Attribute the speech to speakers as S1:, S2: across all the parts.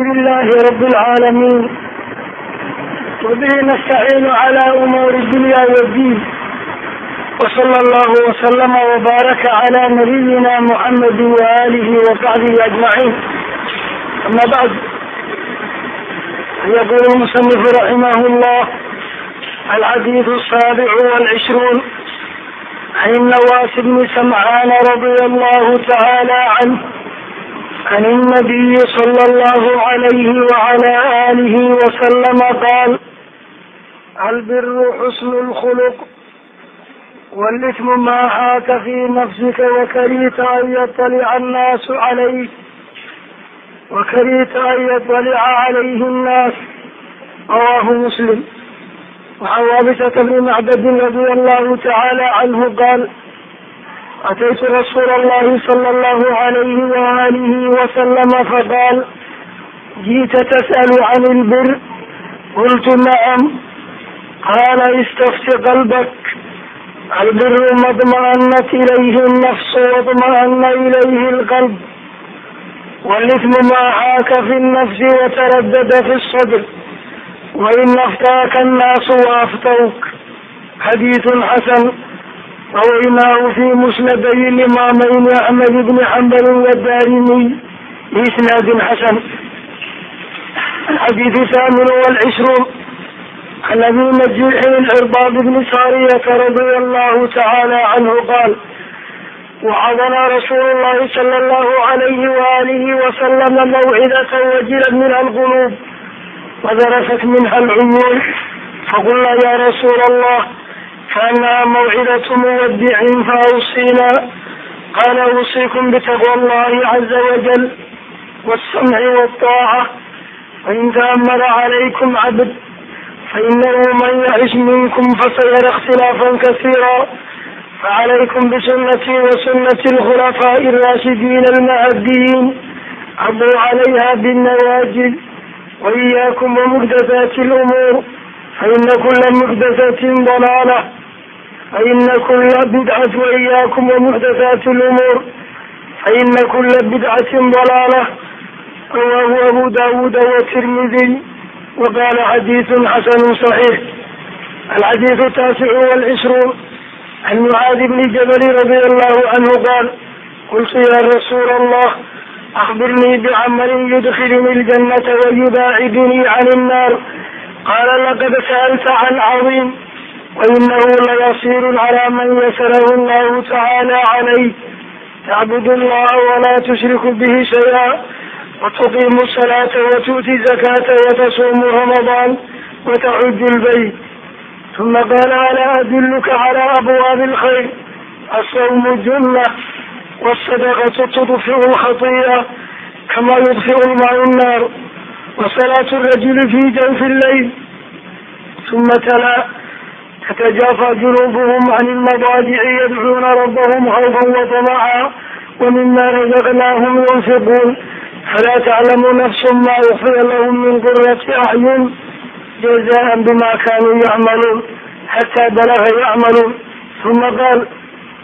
S1: لله رب العالمين وبه نستعين على أمور الدنيا والدين وصلى الله وسلم وبارك على نبينا محمد وآله وصحبه أجمعين أما بعد يقول المصنف رحمه الله الحديث السابع والعشرون عن النواس بن سمعان رضي الله تعالى عنه عن النبي صلى الله عليه وعلى آله وسلم قال البر حسن الخلق والإثم ما حاك في نفسك وكرهت أن يطلع الناس عليه وكرهت أن يطلع عليه الناس رواه مسلم وعن وابسة بن معبد رضي الله تعالى عنه قال ataytu rasuul allahi sala allahu alayhi waalihi wasalama faqaal ji'ta tas'alu can ilbir qultu nacam qaala istafti qalbak albiru madma'anat ilayhi nnafsu wadma'ana ilayhi lqalb walitmu maa xaaka fi nnafsi wataraddada fi sadr wain aftaaka annaasu waaftawk xadiidun xasan حسن رويناه في مسندي الإمامين أحمد بن حنبل والدارمي بإسناد حسن الحديث الثامن والعشرون عن أبي مجيح العرباض بن سارية رضي الله تعالى عنه قال وعظنا رسول الله صلى الله عليه وآله وسلم موعظة وجلت منها القلوب وذرفت منها العيون فقلنا يا رسول الله كأنها موعظة مودع فأوصينا قال أوصيكم بتقوى الله عز وجل والسمع والطاعة وإن تأمر عليكم عبد فإنه من يعش منكم فسيرى اختلافا كثيرا فعليكم بسنتي وسنة الخلفاء الراشدين المهديين عضوا عليها بالنواجذ وإياكم ومحدثات الأمور فإن كل محدثة ضلالة faina kula bidcati waiyaakum wamuxdathaati lumuur faina kula bidcatin dalaalah rawaahu abu daawuuda watirmidiy wa qaala xadiidun xasanun saxiix alxadiidu taasicu walcishruun can mucaadi bni jabali radia allahu canhu qaal qultu yaa rasuula allah akbirnii bicamalin yudkhilnii ljannata wayubaacidunii can innaar qaala laqad sa'alta can cadiim wainahu layasiru calaa man yasarahu allahu tacaala calayh tacbud allaha walaa tushriku bihi shay-a watuqiimu asalaata watu'ti zakaata watasuumu ramadaan watacudu lbayt huma qaala alaa adilluka calaa abwaabi alkhayr asawmu junna waalsadaqatu tudfiu lkhatiya kama yudfiu lmacu nnaar wasalaatu rajuli fi janfi lleyl huma tala تتجافى جنوبهم عن المضاجع يدعون ربهم خوفا وطمعا ومما رزقناهم ينفقون فلا تعلم نفس ما أخفي لهم من قرة أعين جزاء بما كانوا يعملون حتى بلغ يعملون ثم قال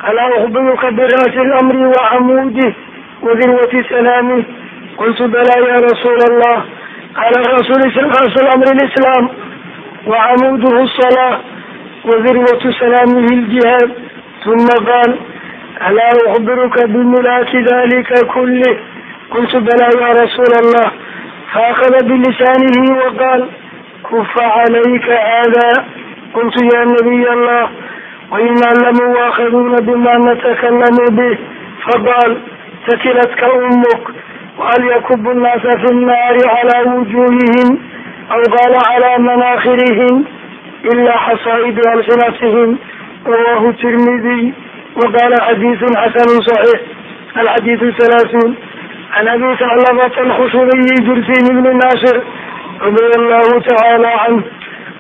S1: ألا أخبرك برأس الأمر وعموده وذروة سلامه قلت بلى يا رسول الله قال الرسول رأس الأمر الإسلام وعموده الصلاة wadirwatu salaamihi ljihaad uma qaal alaa ukhbiruka bimulaaki dalika kulih qultu balaa ya rasuula allah faakada bilisaanihi waqaal kufa calayka hada qultu ya nabiy allah wain aclamuu waaakhaduuna bima natakalamu bih faqaal takilatka umuk wahal yakubu nnaasa fi nnaari calaa wujuuhihim aw qaala calaa manakhirihim ilaa xasaa-idi alsinatihim rawahu tirmidiy waqaala xadiidu xasanu saxiix alxadiidu halaathuun can abi taclabata alxushubiyi jursiim ibni naasir radiya allahu tacaala canh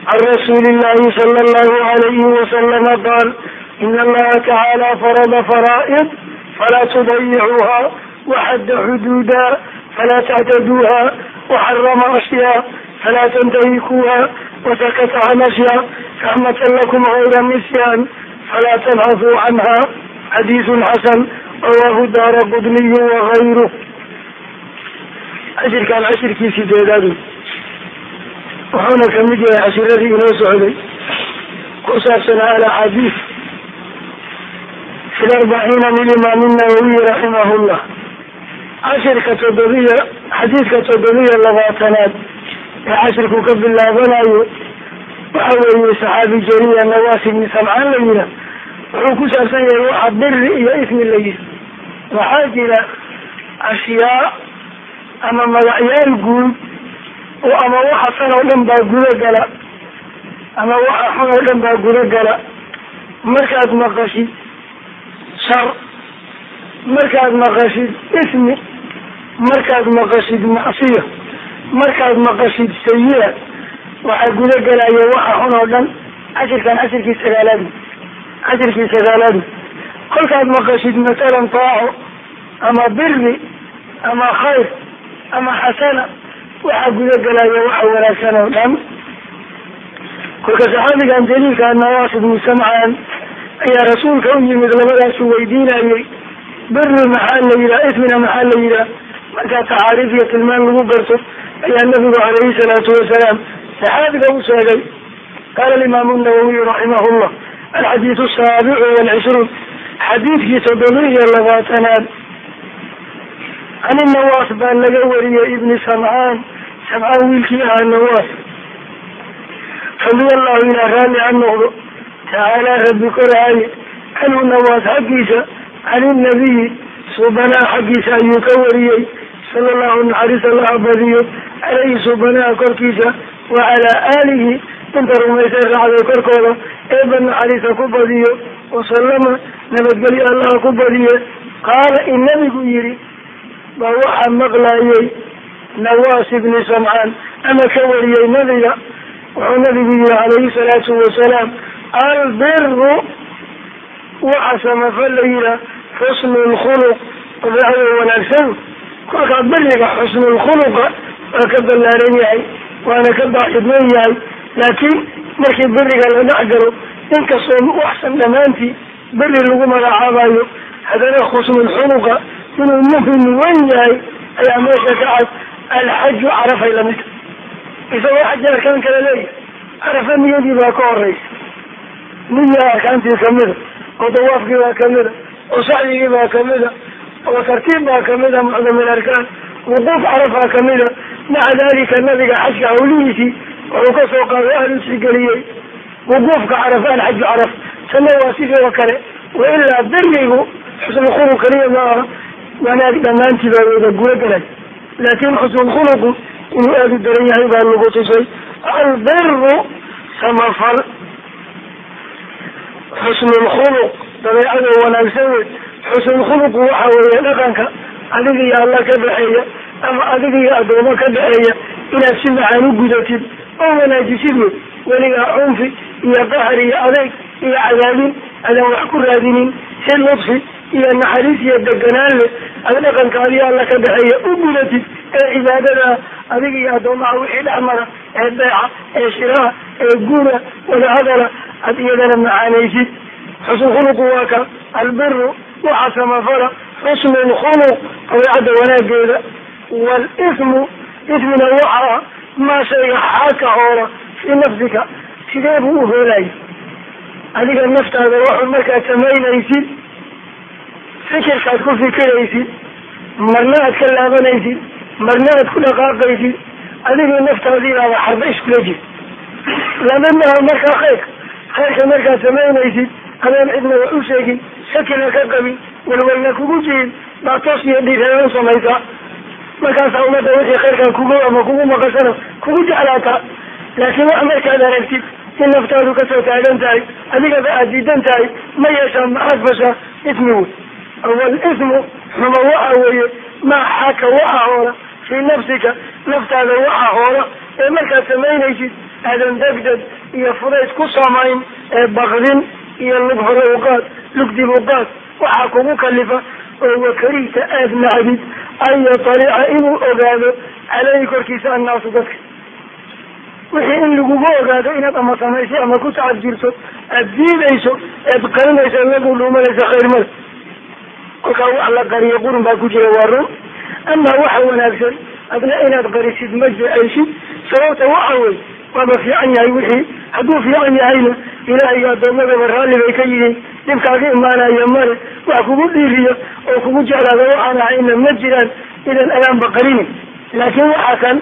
S1: can rasuuli illahi sala allahu alayhi wasalama qaal in allaha tacaala farada faraa'id falaa tudayicuuha waxadda xuduuda falaa tactaduuha waxarama ashyaa فلا تنتهكوها وسكت عن أشياء رحمة لكم غير نسيان فلا تبحثوا عنها حديث حسن رواه الدار قطني وغيره cashirkan cashirkii sideedaad wuxuuna kamid yahay cashiradii inoo socday ku saabsanaa alaxaadiis fi larbaciina lilimaam nawawiy raximahullah cashirka toddobiya xadiidka toddobiya labaatanaad ee cashirku ka bilaabanayo waxa weeye saxaabi jariya nawaas ibni samcaan la yidhaah wuxuu ku saabsan yahay waxa biri iyo ismi la yihi waxaa jira ashyaa ama magacyaal guud oo ama waxa san oo dhan baa guda gala ama waxa xun oo dhan baa guda gala. Markaad maqashid shar markaad maqashid ismi markaad maqashid macsiya markaad maqashid sayi-a waxaa guda gelaya waxa xun oo dhan cashirkan cashirkii sagaalaadi cashirkii sagaalaadi kolkaad maqashid masalan taaco ama biri ama khayr ama xasana waxaa guda gelaya waxa wanaagsan oo dhan. Kolka saxaabigan jaliilka nawaas ibnu samcaan ayaa rasuulka u yimid labadaasu weydiinayay biri maxaa la yihaha ismina maxaa la yihaha markaa tacaariif iyo tilmaan lagu garto ayaa nabigu calayhi salaatu wasalaam saxaabiga u sheegay. Qaala alimaamu nawawiy raximah llah alxadiidu asaabicu walcishruun xadiidkii toddoba iyo labaatanaad. Can nawaas baa laga wariyey ibni samcaan samcaan wiilkii ahaa nawaas. Radia allahu ilaa raalli ha noqdo tacaalaa rabbi koraaye canhu nawaas xaggiisa can inabiyi subanaa xaggiisa ayuu ka wariyey sala allahu naxariis allaha badiyo caleyhi subanaha korkiisa wa calaa aalihi inta rumaysay raacday korkooda eeba naxariisa ku badiyo wasalama nabadgelyo allaha ku badiye qaala in nabigu yihi baa waxaa maqlayay nawaas ibni samcaan ama ka wariyey nabiga wuxuu nabigu yihi calayhi salaatu wasalaam albiru waxa samafo la yihaa xusnu lkhuluq dabeecada wanaagsan kolkaa beriga xusnulkhuluqa waa ka ballaaran yahay waana ka baaxidman yahay. Laakiin markii beriga la dhex galo inkastoo waxsan dhammaantii beri lagu magacaabayo haddana xusnulkhuluqa inuu muhiim wen yahay ayaa meesha ka cad alxaju carafay la mid isagoo xaji arkaan kala leeyahay carafa niyadii baa ka horeysa niya arkaantii kamida oo dawaafkii baa kamida oo sacdigii baa kamida oo tartiib baa kamida mucdamil arkaan wuquuf carafaa kamida maca dalika nabiga xajka hawlihiisii wuxuu ka soo qaaday ahlusi geliyey wuquufka carafa alxaju caraf tanna waa sidoo kale wailaa berigu xusnulkhuluq kaliya ma aha wanaag dhammaantii baa wada guda galay. Laakin xusnulkhuluqu inuu aada u daran yahay baa lagu tusay albiru samafal. Xusnulkhuluq dabeecada wanaagsan wey xusnulkhuluqu waxa weeye dhaqanka adiga iyo alla ka dhexeeya ama adiga iyo addoomo ka dhexeeya inaad si macaan u gudatid oo wanaajisid wey weligaa cunfi iyo qahar iyo adeeg iyo cadaabin adaan wax ku raadinin. Si ludfi iyo naxariis iyo deganaan leh ad dhaqanka adiga alla ka dhexeeya u gudatid ee cibaadada adiga iyo addoomaha wixii dhex mara ee beeca ee shiraha ee guna wada hadala ad iyadana macaanaysid. Xusnulkhuluqu waa ka albiru waxa samafala xusnu lkhuluq dabeecadda wanaageeda walismu ismina waxaa maa shayga xaaka hoora fii nafsika sidee buu u hoolaya adiga naftaada waxu markaad samaynaysid fikirkaad ku fikiraysid marna aad ka laabanaysid marna aad ku dhaqaaqaysid adigii naftaadiibaaba xarba iskula jir lama maha markaa khayrka khayrka markaad samaynaysid adaan cidna wax u sheegin shakina ka qabin walwalna kugu jirin baa toos iyo dhiiraan u samaysaa markaasaa ummadda wixii khayrkaa kugu ama kugu maqashana kugu jeclaataa laakiin wax markaad aragtid in naftaadu ka soo taagan tahay adigaba aad diidan tahay ma yeeshaa maxaad fashaa ismi wey awal ismu xuma waxa weeye maa xaka waxa hoora fii nafsika naftaada waxa hoora ee markaad samaynaysid aadan degdeg iyo fudayd ku samayn ee bakdin iyo lug hore uqaad lug dib uqaad waxaa kugu kalifa oo wakarihta aada nacdid an yatalica inuu ogaado caleyhi korkiisa annaasu dadka wixii in lagugu ogaado inaad ama samaysay ama ku tacab jirto aad diidayso ead qarinayso lagu dhuumanaysa khayr male kolkaa wax la qariyo qurun baa ku jira waa run amaa waxa wanaagsan adna inaad qarisid ma jecaysid sababta waxa wey waaba fiican yahay wixii. Hadduu fiican yahayna ilaahay addoommadaba raalli bay ka yihiin dhibkaaga imaanaya male wax kugu dhiiriya oo kugu jeclaada waxaan ahayna ma jiraan idan ayaanba qarinin. Laakiin waxaa kan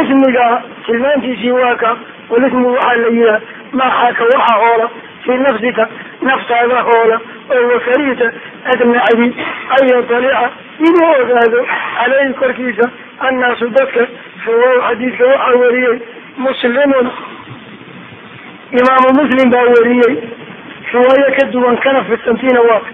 S1: ismiga tilmaantiisii waa ka walismu waxaa la yihaa maaxaaka waxa hoola fii nafsika naftaada hoola oo wakarihta adnacdi an yatalica inuu ogaado caleyhi korkiisa annaasu dadka. Fawow xadiidka waxaa wariyey muslimun imaamu muslim baa wariyey. Riwaayo ka duwan kana fidsantiina waata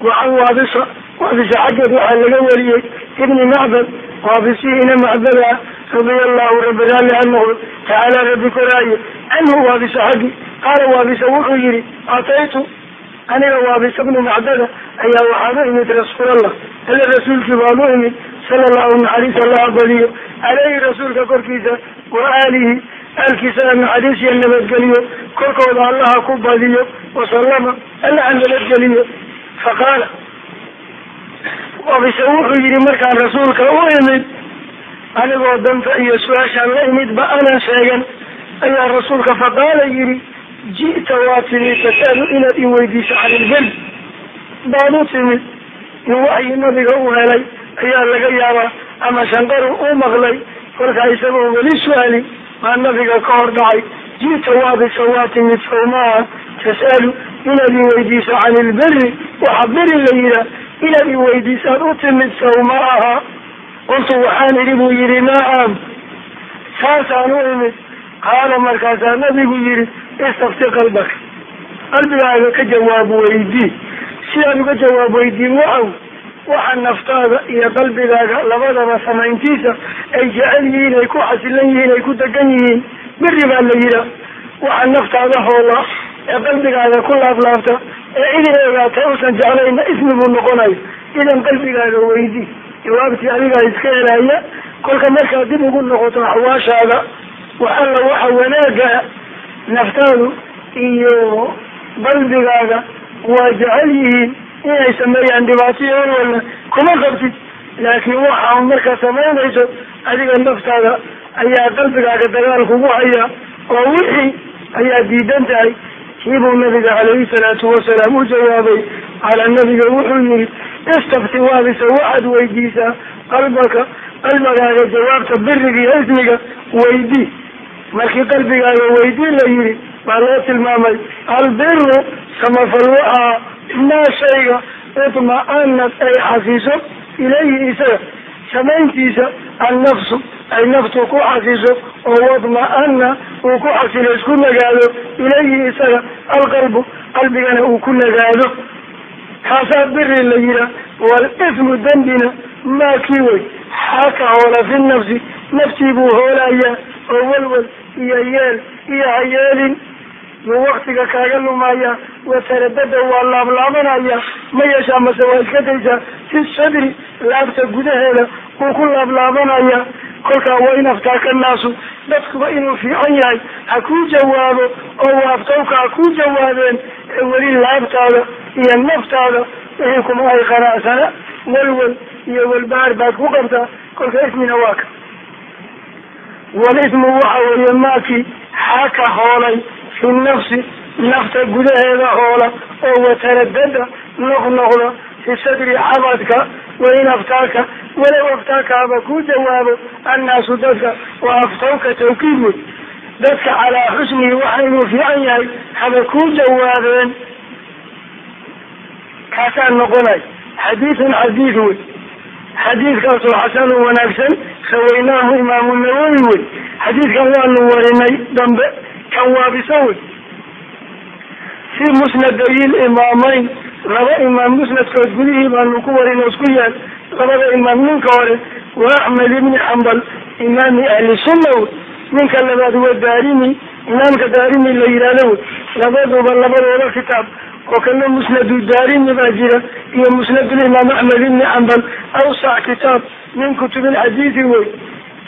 S1: wacan waabisa waabisa xaggeed waxaa laga wariyey. Ibni macbad waabisihiina macbad ah radia allahu rabi raalli ha noqdo tacaala rabbi koraaye. Canhu waabisa xaggi qaala waabisa wuxuu yihi ataytu aniga waabisa bnu macbada ayaa waxaan u imid rasuulallah alle rasuulkii baan u imid sala allahu naxariis allaha badiyo caleyhi rasuulka korkiisa wa aalihi aalkiisana naxariis iyo nabadgeliyo korkooda allaha ku badiyo wasalama allaha nabadgeliyo. Faqaala waabise wuxuu yihi markaan rasuulka u imid anigoo danta iyo su'aashaan la imid ba anan sheegan. Ayaa rasuulka faqaala yihi ji'ta waa timid tasalu inaad i weydiiso can ilberi baad u timid in waxyi nabiga u helay ayaa laga yaabaa ama shanqaru u maqlay kolkaa isagoo weli su'aali maa nabiga ka hor dhacay ji'ta waabisa waa timid sawmaa tas'alu inaad i weydiiso can ilberi waxa beri la yihaa inaad i weydiisaad u timid sawma aha qultu waxaan idhi buu yihi nacam saasaan u imid. Qaala markaasaa nabigu yihi istafti qalbaka qalbigaaga ka jawaab weydii sidaad uga jawaab weydiin waxaw waxa naftaada iyo qalbigaaga labadaba samayntiisa ay jecel yihiin ay ku xasilan yihiin ay ku degan yihiin. Beri baa la yihaa waxa naftaada hoola ee qalbigaaga ku laablaabta ee idin ogaata uusan jeclayna ismi buu noqonayo idan qalbigaaga weydii jawaabtii adigaa iska helaya kolka markaad dib ugu noqoto axwaashaada wax alla waxa wanaaga naftaadu iyo qalbigaaga waa jecel yihiin inay sameeyaan dhibaataiyo walwalna kuma qabtid. Laakiin waxa markaa samaynayso adiga naftaada ayaa qalbigaaga dagaal kugu haya oo wixii ayaa diidan tahay. Kiibuu nabiga calayhi salaatu wasalaam u jawaabay calaa nabiga wuxuu yihi istafti waabisa waxaad weydiisaa qalbaka qalbigaaga jawaabta biriga iyo ismiga weydii. Markii qalbigaaga weydii la yihi baa loo tilmaamay albiru samafal waxaa maa shayga idma-anad ay xasiiso ilayhi isaga. Samayntiisa annafsu ay naftu ku xasiiso oo wadma-ana uu ku xasilo isku nagaado ilayhi isaga. Alqalbu qalbigana uu ku nagaado. Kaasaa biri la yihaa walismu dembina maa kii wey? Xaaka hoola fi nafsi naftii buu hoolayaa oo walwal iyo yeel iyo hayeelin yuu waktiga kaaga lumaya wataradada waa laablaabanaya ma yeeshaa mase waa iska daysaa fi sadri laabta gudaheeda wuu ku laablaabanaya kolkaa waa in aftaaka naasu. Dadkuba inuu fiican yahay ha kuu jawaabo oo waaftawka ha kuu jawaabeen ee weli laabtaada iyo naftaada wixii kuma ay qanacsana. Walwal iyo walbahaar baad ku qabtaa kolka ismina waa ka. Walismu waxa weeye maakii xaka hoolay fi nafsi nafta gudaheeda hoola oo wataradada noqnoqda fi sadri xabadka wain aftaaka walow aftaaka haba kuu jawaabo annaasu dadka wa aftawka tawkiid wey dadka calaa xusnihi waxa inuu fiican yahay haba kuu jawaabeen. Kaasaa noqonay xadiidun xadiid wey. Xadiidkaasoo xasanun wanaagsan rawaynaahu imaamu nawowi wey. Xadiidkan waanu warinay dambe kan waabiso wey si musnadayil imaamayn laba imaam musnadkood gudihii baanu ku warin oo isku yaal. Labada imaam ninka hore waa axmed ibni xambal imaami ahli sunna wey ninka labaad waa daarimi imaamka daarimi la yihahdo wey labaduba labadooda kitaab oo kana musnadu daarimi baa jira iyo musnadulimaam axmed ibni xambal awsac kitaab min kutubi lxadiidi wey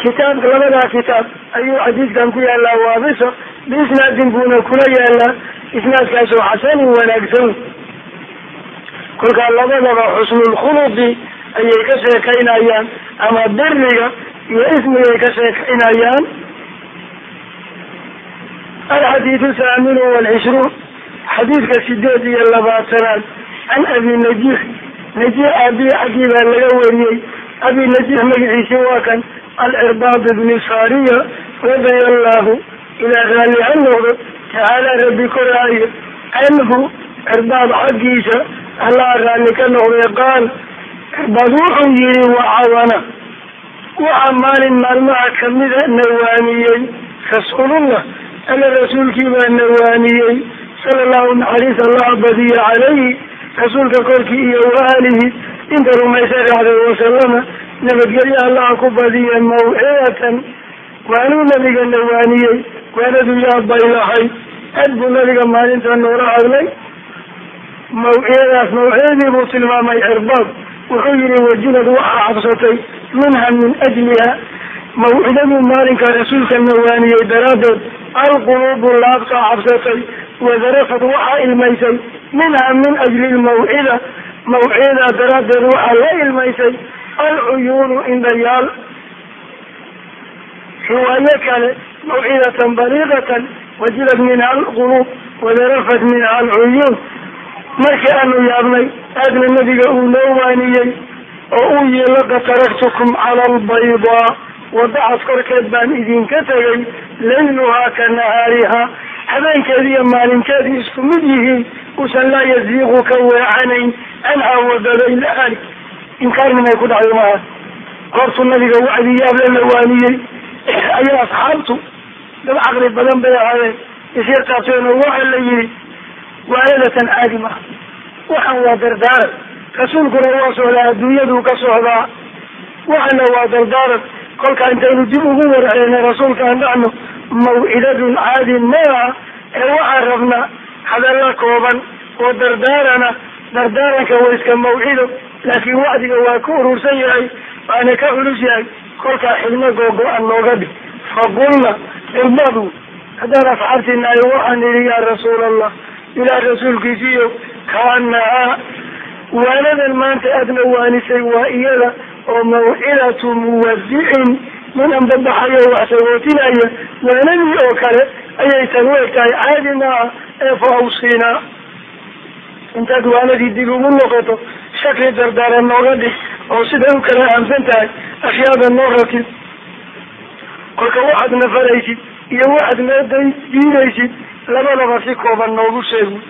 S1: kitaabka labadaa kitaab ayuu xadiidkan ku yaalaa waabisa biisnaadin buuna kula yaalaa isnaadkaasoo xasanin wanaagsan kolkaa labadaba xusnulkhuluqi ayay ka sheekaynayaan ama biriga iyo ismigay ka sheekaynayaan alxadiidu thaaminu walcishruun xadiidka sideed iyo labaatanaad can abi najiix najiix aabii xaggii baa laga wariyey abi najiix magaciisi waa kan alcirbaad bni saariya radia allahu ilaa raalli ha noqdo tacaala rabbi koraayo canhu cirbaad xaggiisa allaha raalli ka noqday qaal cirbaad wuxuu yihi wacawana waxaa maalin maalmaha kamida nawaaniyey rasuulullah alla rasuulkii baa nawaaniyey sala allahu naxariis allaha badiya calayhi rasuulka korkii iyo waalihi inta rumaysa raacday wasalama nabadgelyo allaha ku badiya mawcidatan waanuu nabiga nawaaniyey waanadu yaa bay lahay aad buu nabiga maalinta noola hadlay. Mawcidadaas mawcidadii buu tilmaamay cirbaad wuxuu yihi wajilad waxaa cabsatay minha min ajliha. Mawcidaduu maalinka rasuulka nawaaniyey daraaddeed alquluubu laabtaa cabsatay wadarafad waxaa ilmaysay minha min ajli lmawcida mawcidadaa daraaddeed waxaa la ilmaysay alcuyuunu indhayaal riwaayo kale mawcidatan baliiqatan wajilad minha alquluub wadarafat minha alcuyuun markii aanu yaabnay aadna nabiga uu noo waaniyey oo uu yihi laqad taraktukum cala albaydaa wadacas korkeed baan idinka tegay layluhaa ka nahaariha habeenkeedi iyo maalinkeedii isku mid yihiin usan laa yaziiqu ka weecanayn canhaa waddada ila ahli inkaarnimay ku dhacday maaha goortuu nabiga wacdi yaable la waaniyey ayaa asxaabtu dad caqli badan bay ahaayeen. Isyartaabteeno waxa la yihi waaladatan caadi maha waxan waa dardaaran rasuulkuna waa socdaa adduunyaduu ka socdaa. Waxana waa dardaaran kolka intaynu dib ugu warceena rasuulka aan dhacno mawcidadun caadi maaha ee waxaan rabnaa hadalla kooban oo dardaarana dardaaranka waa iska mawcido laakiin wacdiga waa ka urursan yahay waana ka culus yahay kolkaa xidno googo-an nooga dhig. Faqulna ilmadu haddaan asxaabtiinahay waxaan idhi yaa rasuul allah ilaah rasuulkiisiiyo kaanahaa waanadan maanta aadna waanisay waa iyada oo mawcidatu muwadicin nin anbabaxayo wax sagootinaya waanadii oo kale ayay tan u eg tahay caadi maaha ee fa awsinaa intaad waanadii dib ugu noqoto shakli dardaaran nooga dhig oo siday u kala ahamsan tahay ashyaada noo ratib kolka waxaad nafaraysid iyo waxaad noo diidaysid labadaba si kooban noogu sheegi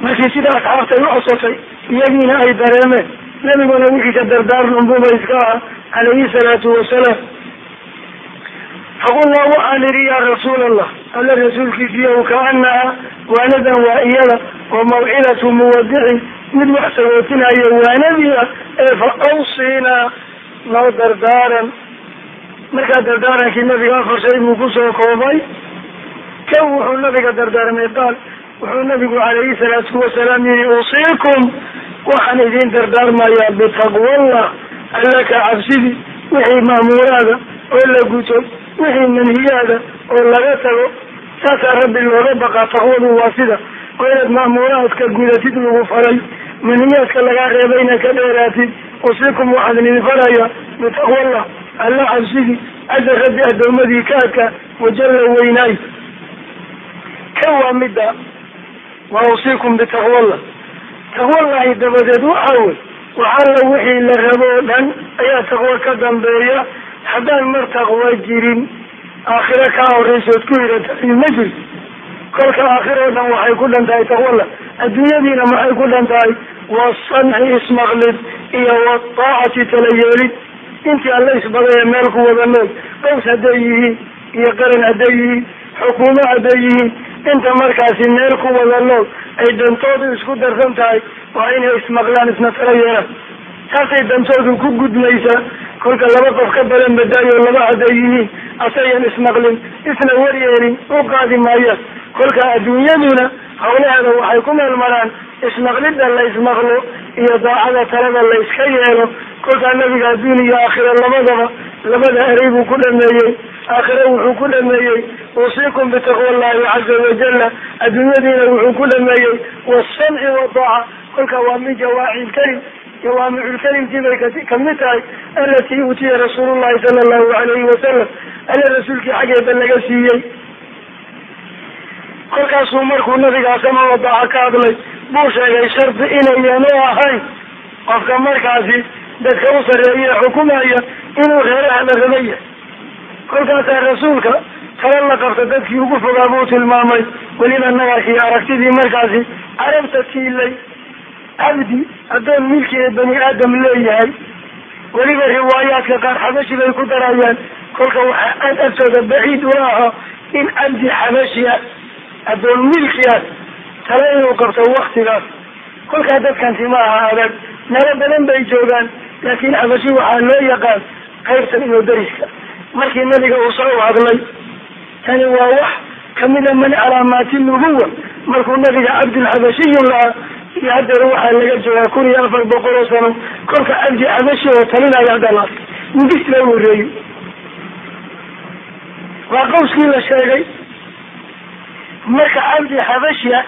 S1: markii sida asxaabtay u cosotay iyagiina ay dareemeen nabiguna wixiisa dardaarn unbuba iska aha calayhi salaatu wasalaam. Faqulnaa waxaan idhi yaa rasuul allah alla rasuulkiisiiyo kaanaha waanadan waa iyada oo mawcidatu muwadicin mid wax sagootinaya waanadii ah ee fa awsinaa noo dardaaran. Markaa dardaarankii nabiga afar shay buu ku soo koobay. Kan wuxuu nabiga dardaarmay qaal wuxuu nabigu calayhi salaatu wasalaam yihi usiikum waxaan idin dardaarmayaa bitaqwallah alla ka cabsidi wixii maamuuraada oo la guto wixii manhiyaada oo laga tago. Saasaa rabbi looga baqaa taqwadu waa sida oo inaad maamuuraadka gudatid lagu faray manhiyaadka lagaa reebayna ka dheeraatid usiikum waxaan idin farayaa bitaqwallah alla cabsidi cadda rabbi addoomadii kaadka wajalla weynaay. Kan waa midda wa usiikum bitaqwallah taqwallahi dabadeed waxa wey waxalla wixii la rabo o dhan ayaa taqwo ka dambeeya. Haddaan mar taqwa jirin aakhiro kaa horraysood ku hiratay ma jirto kolka aakhiro o dhan waxay ku dhan tahay taqwallah adduunyadiina maxay ku dhan tahay? Wasanci ismaqlid iyo wataacati tala yeelid. Intii alla isbadaya meel ku wada nool qows hadday yihiin iyo qaran hadday yihiin xukuumo hadday yihiin inta markaasi meel ku wada nool ay dantoodu isku darsan tahay waa inay ismaqlaan isna tala yeelaan. Saasay dantoodu ku gudmaysaa. Kolka laba qof ka badan badaayo laba hadday yihiin asayan ismaqlin isna waryeelin u qaadi maayaan kolka adduunyaduna hawlaheeda waxay ku meel maraan ismaqlidda la ismaqlo iyo daacada talada la iska yeelo. Kolkaa nabiga adduun iyo aakhira labadaba labada erey buu ku dhameeyey. Aakhire wuxuu ku dhameeyey usiikum bitaqwa allahi caza wajala adduunyadiina wuxuu ku dhameeyey wasamci wadaaca kolka waa min jawaaci lkalim jawaamiculkalimkii bay ka mid tahay alatii uutiya rasuulu llahi sala allahu alayhi wasalam alla rasuulkii xaggeeda laga siiyey kolkaasuu markuu nabigaa sama wadaaca ka hadlay buu sheegay shardi inayanu ahayn. Qofka markaasi dadka u sareeya xukumaya inuu reeraha la raba yahay kolkaasaa rasuulka tala la qabta dadkii ugu fogaa buu tilmaamay weliba nagarkii aragtidii markaasi carabta tiilay cabdi addoon milkii bani aadam leeyahay. Weliba riwaayaadka qaar xabashi bay ku darayaan kolka waxaa aad agtooda baciid ula ahaa in cabdi xabashi ah addoon milkiaas tala inuu qabto waktigaas kolkaa dadkan tima aha adag. Meelo badan bay joogaan laakiin xabashi waxaa loo yaqaan qaybtan iyo dariska. Markii nabiga uu soo hadlay tani waa wax kamida min calaamaati nubuwa. Markuu nabiga cabdulxabashiyu lahaa iyo hadeer waxaa laga joogaa kun iyo afar boqol oo sano kolka cabdi xabashi oo talinaya hadalaas mugis la wareeyo waa qawskii la sheegay marka cabdi xabashia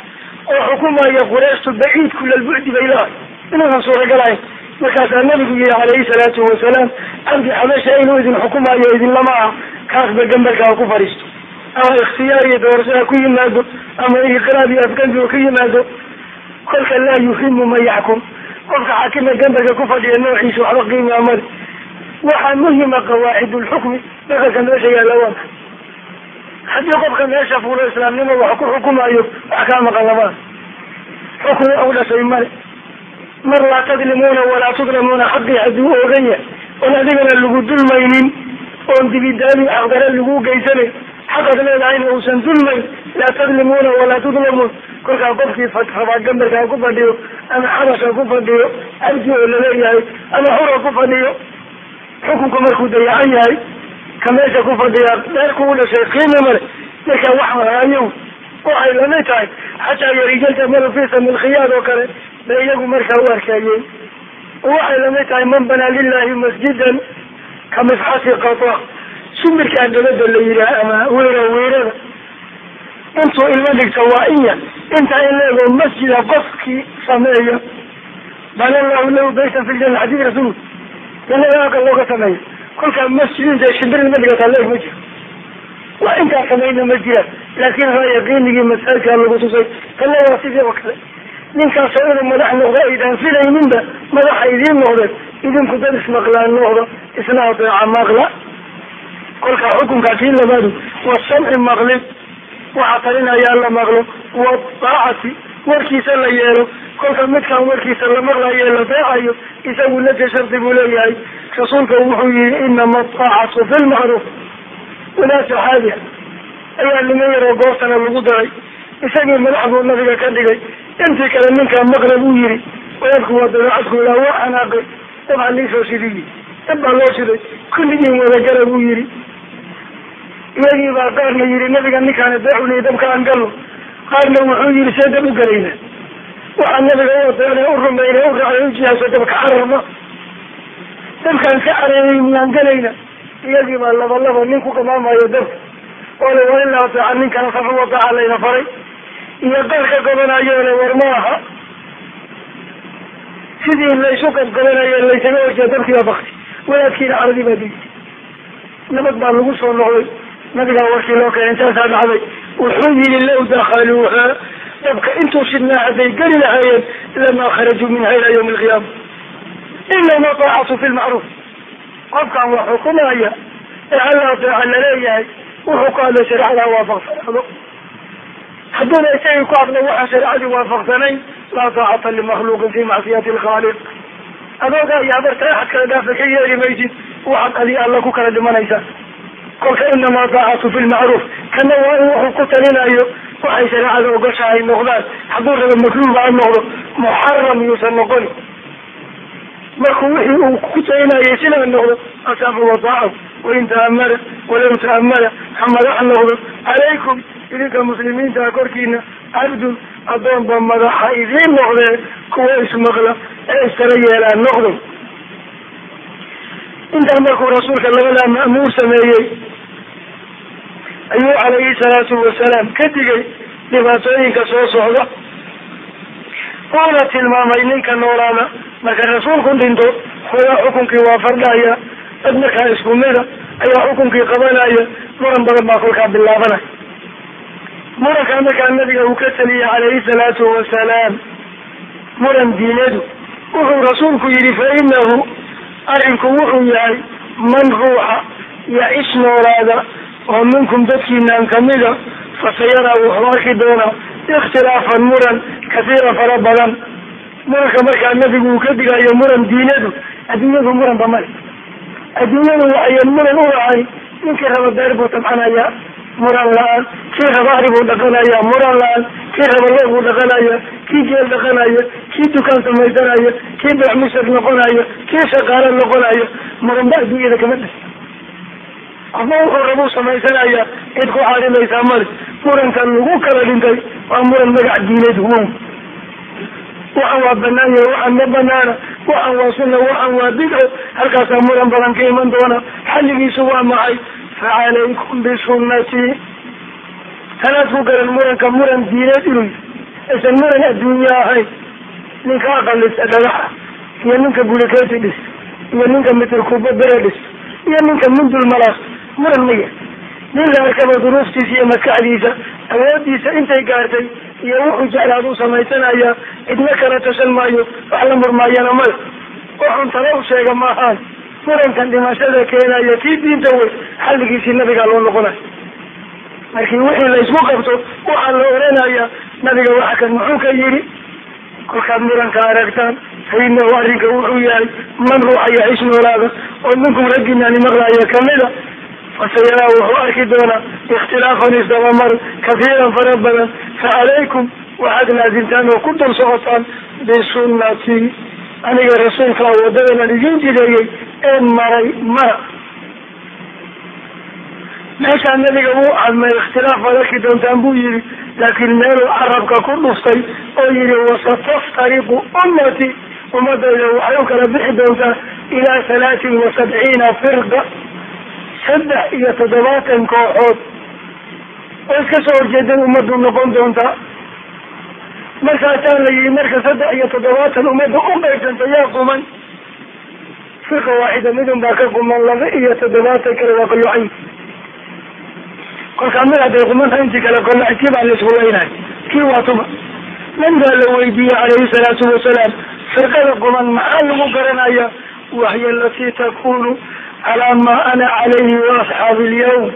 S1: oo xukumaya qurayshtu baciid kula lbucdi bay leehay inuusan suuragalahayn markaasaa nabigu yihi calayhi salaatu wasalaam cabdi xabasha inuu idin xukumayo idinlama ah kaasba gambarka ha ku fadhiisto ama ikhtiyaar iyo doorasho ha ku yimaado ama iqraab iyo afganbi oo ka yimaado kolka laa yuhimu man yaxkum qofka xaakima gambarka ku fadhiya noociisa waxba qiimiya male waxaa muhima qawaacid lxukmi dhaqanka meesha yaalla waa haddii qofka meesha fuulo islaamnimo wax ku xukumayo wax kaa maqan lamaa xukmi u dhashay male mar laa tadlimuuna walaa tudlamuuna xaqii hadduu ogan yahay. Oon adigana lagu dulmaynin oon dibidaali xaqdare lagu geysanayn xaqad leedahayna uusan dulmayn. Laa tadlimuuna walaa tudlamuun. Kolkaa qofkii rabaa gambarka ha ku fadhiyo ama xabash ha ku fadhiyo abdi oo la leeyahay ama xur ha ku fadhiyo xukunka markuu dayacan yahay ka meesha ku fadhiyaa dheerku u dhashay qiimi male marka wax haayo waxay la mid tahay. Xataa yarijalta malu fi sami lkhiyaad oo kale bay iyagu markaa u arkayeen waxay la mid tahay man banaa lilahi masjidan ka mifxasi qata. Shimirkaa dabada la yidhaah ama wiira wiirada. Intuu ilmo dhigto waa inya intaa in leego masjida qofkii sameeya bana lahu lahu baytan fi ljana xadiid rasuul. Jannada aqal looga sameeya kolkaa masjid intay shimbir ilma dhigataa leeg ma jiro. Waa intaa samayna ma jiraan laakin yaqiinigii masaajkaa lagu tusay kana waa sidii oo kale. Ninkaasoo inuu madax noqdo aydaan filayninba madaxa idiin noqdeen. Idinku dad ismaqlaan noqdo isna adeeca maqla. Kolka xukunkaa kii labaadu wasamci maqlid waxa talinayaa la maqlo wadaacati warkiisa la yeelo kolka midkaan warkiisa la maqlayo la deecayo isagu laja shardi buu leeyahay. Rasuulka wuxuu yihi inama adaacatu fi lmacruuf wadaad saxaabiya ayaa nima yaroo goobtana lagu daray. Isagii madax buu nabiga ka dhigay. Intii kale ninkaa maqla buu yihi wadaadku waa dabeecadku ilaa waa xanaaqay dabaa liisoo sidiyi dab baa loo siday. Kulligiin wadagala buu yihi iyagii baa qaarna yihi nabiga ninkaana deecuni dabka aan galno qaarna wuxuu yihi see dab u galayna. Waxaa nabiga u adeecna u rumayna u raacay ujihaaso dabka cararma. Dabkaan ka careeyay miyaan galayna. Iyagii baa laba laba nin ku qamaamayo dabka oo le waa in la adeeca ninkana safu wadaaca layna faray. Iyo qaar ka gobanayo le war ma aha. Sidii laysu qabqabanayo laysaga horjee dabkii baa bakti wadaadkiina caradii baa digtay nabad baa lagu soo noqday nabigaa warkii loo keenay intaasaa dhacday wuxuu yihi law dakhaluuha dabka intuu shidnaa hadday geli lahaayeen lamaa kharajuu minha ila yawmi alqiyaama inama taacatu fi lmacruuf qofkan wax xukumaya ee alla adeeca la leeyahay wuxuu ku hadlay shareecada waafaqsanaado. Hadduuna isagii ku hadlo waxaa shareecadii waafaqsanayn laa taacata limakhluuqin fi macsiyati lkhaaliq adoogaa iyo habarta axad kala dhaafa ka yeeli maysid waxaad adi alla ku kala dhimanaysaa kolka inamaa daacatu fi lmacruuf kana waa in wuxuu ku talinayo waxay shareecada ogoshahay noqdaan hadduu rabo makruuba ha noqdo muxaram yuusan noqoni markuu wixii uu ku talinayay sidaa noqdo asaafa wadaacahu wain ta'amara walaw ta'amara ha madax noqdo calaykum idinka muslimiinta korkiina cabdun addoonba madaxa idiin noqdee kuwa ismaqla ee istala yeelaan noqdo intaa markuu rasuulka labadaa ma'muur sameeyey ayuu calayhi salaatu wasalaam ka digay dhibaatooyinka soo socda. Uuna tilmaamay ninka noolaada marka rasuulku dhinto xoogaa xukunkii waa fardhaya dad markaa isku mida ayaa xukunkii qabanaya muran badan baa kolkaa bilaabanaya murankaa markaa nabiga uu ka taliyay calayhi salaatu wasalaam muran diinadu? Wuxuu rasuulku yidhi fa inahu arrinku wuxuu yahay man ruuxa yacish noolaada oo minkum dadkiinaan kamida fasayaraa wuxuu arki doonaa ikhtilaafan muran kasiira fara badan. Muranka markaa nabigu uu ka digayo muran diinadu adduunyadu muranba male adduunyadu waxayan muran u ahay ninkii raba beer buu tabxanayaa muran la'aan kii raba ari buu dhaqanaya muran la'aan kii raba loo buu dhaqanaya kii geel dhaqanaya kii dukaan samaysanaya kii beex mushar noqonaya kii shaqaale noqonaya muranba adduunyada kama dhis qofba wuxuu rabuu samaysanaya cid ku xaarimaysaa male murankan lagu kala dhintay waa muran magac diineed wow waxan waa banaan yahay waxan ma banaana waxan waa sunna waxan waa bidco halkaasaa muran badan ka iman doona xalligiisu waa maxay facalaykum bisunnatii tanaad ku garan muranka muran diineed inuu aysan muran adduunye ahayn ninka aqalisa dhagaxa iyo ninka buliketi dhis iyo ninka mitirkuba bere dhis iyo ninka mundul malaas muran maya nin la arkaba duruuftiisa iyo maskaxdiisa awoodiisa intay gaartay iyo wuxuu jeclaad u samaysanaya cidna kala tashan maayo wax la murmaayana male waxun tala u sheega maahaan murankan dhimashada keenaya kii diinta wey xalligiisii nabigaa loo noqonayo markii wixii la isku qabto waxaa la oranaya nabiga waxa kan muxuu ka yidhi kolkaad muranka aragtaan fa inahu arrinka wuxuu yahay man ruuxa yacish noolaada oo minkum raggiinani maqlaaya kamida fasayaraa wuxuu arki doonaa ikhtilaafan isdabamar kafiiran fara badan fa calaykum waxaad laasimtaan oo ku dul socotaan bisunnatii aniga rasuulkaa wadadanan idin jideeyey ee maray mara meeshaa nabiga wuu cadmay ikhtilaaf baad arki doontaan buu yihi laakiin meeluu carabka ku dhuftay oo yihi wasataftariqu ummati. Ummadayda waxay u kala bixi doontaa ilaa halaatin wa sabciina firqa saddex iyo toddobaatan kooxood. Oo iska soo horjeedan ummaddu noqon doontaa. Markaasaa la yihi marka saddex iyo toddobaatan ummadda u qaybsanta yaa quman. Firqa waaxida midun baa ka quman laba iyo toddobaatan kale waa qallucayn kolkaa mid hadday qumantaha intii kale qallucay kii baa la isku weynahay kii waa tuma? Nabigaa la weydiiyey calayhi salaatu wasalaam firqada quman maxaa lagu garanaya wahiya alatii takunu calaa maa ana calayhi wa asxaabi ilyawm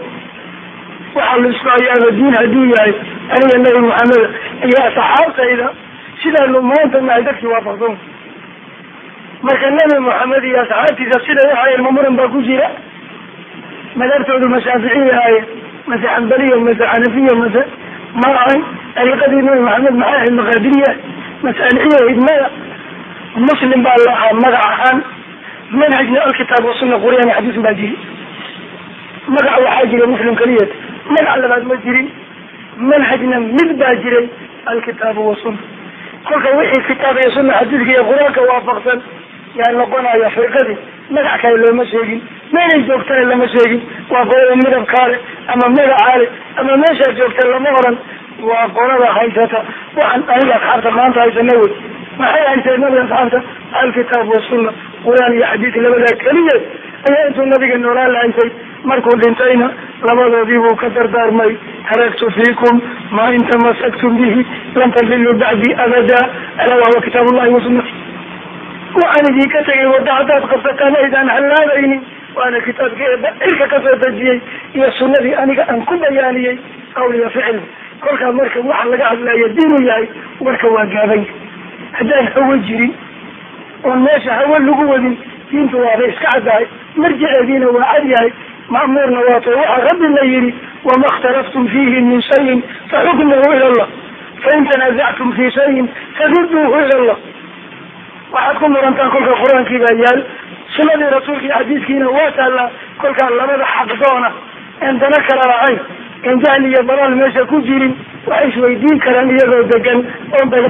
S1: waxaa la isku hayaaba diin hadduu yahay aniga nabi maxameda iyo asxaabtayda sidaanu maanta nahay dadkii waafaqsan marka nabi maxamed iyo asxaabtiisa siday ahaayeen ma muran baa ku jira? Madhabtoodu ma shaaficiya ahaye mase xambaliya mase xanafiya mase ma ahayn dariiqadii nabi maxamed maxay ahayd maqaadiriya masaaliciya hidmada muslim baa la ahaa magac ahaan. Manhajna alkitaab wasuna qur'aan xadiis baa jiri. Magac waxaa jira muslim keliyat magac labaad ma jirin. Manhajna mid baa jiray alkitaabu wasuna kolka wixii kitaab iyo suna xadiiska iyo qur'aanka waafaqsan yaa noqonaya firqadii. Magac kale looma sheegin meelay joogtana lama sheegin. Waa qolada midabkaale ama magacaale ama meeshaad joogta lama oran. Waa qolada haysata waxaan aniga asxaabta maanta haysana wey maxay hayseen nabi asxaabta alkitaab wasuna qur'aan iyo xadiis labadaa keliya ayaa intuu nabiga noolaan la haysay markuu dhintayna labadoodii buu ka dardaarmay. Taraktu fiikum maa in tamasaktum bihi lan tadiluu bacdi abada. Alaa wahuwa kitaab ullahi wa sunati waxaan idinka tegay wadda haddaad qabsataan aydaan hallaabaynin waana kitaabkii eeba cirka ka soo dejiyey iyo sunadii aniga aan ku bayaaniyey qawliga ficil kolkaa marka waxa laga hadlaya diinu yahay warka waa gaabay. Haddaan hawo jirin oon meesha hawo lagu wadin diintu waaba iska caddahay. Marjiceediina waa cad yahay. Ma'muurna waato waxaa rabbi la yihi wama اkhtalaftum fiihi min shayin faxukmuhu ila allah. Fain tanazactum fi shayin faruduuhu ila allah. Waxaad ku murantaan kolka qur'aankii baa yaal sunadii rasuulka iyo xadiiskiina waa taallaa kolkaa labada xaqdoona en dana kala lahayn en jahli iyo dalaal meesha ku jirin waxay isweydiin karaan iyagoo degan oon daga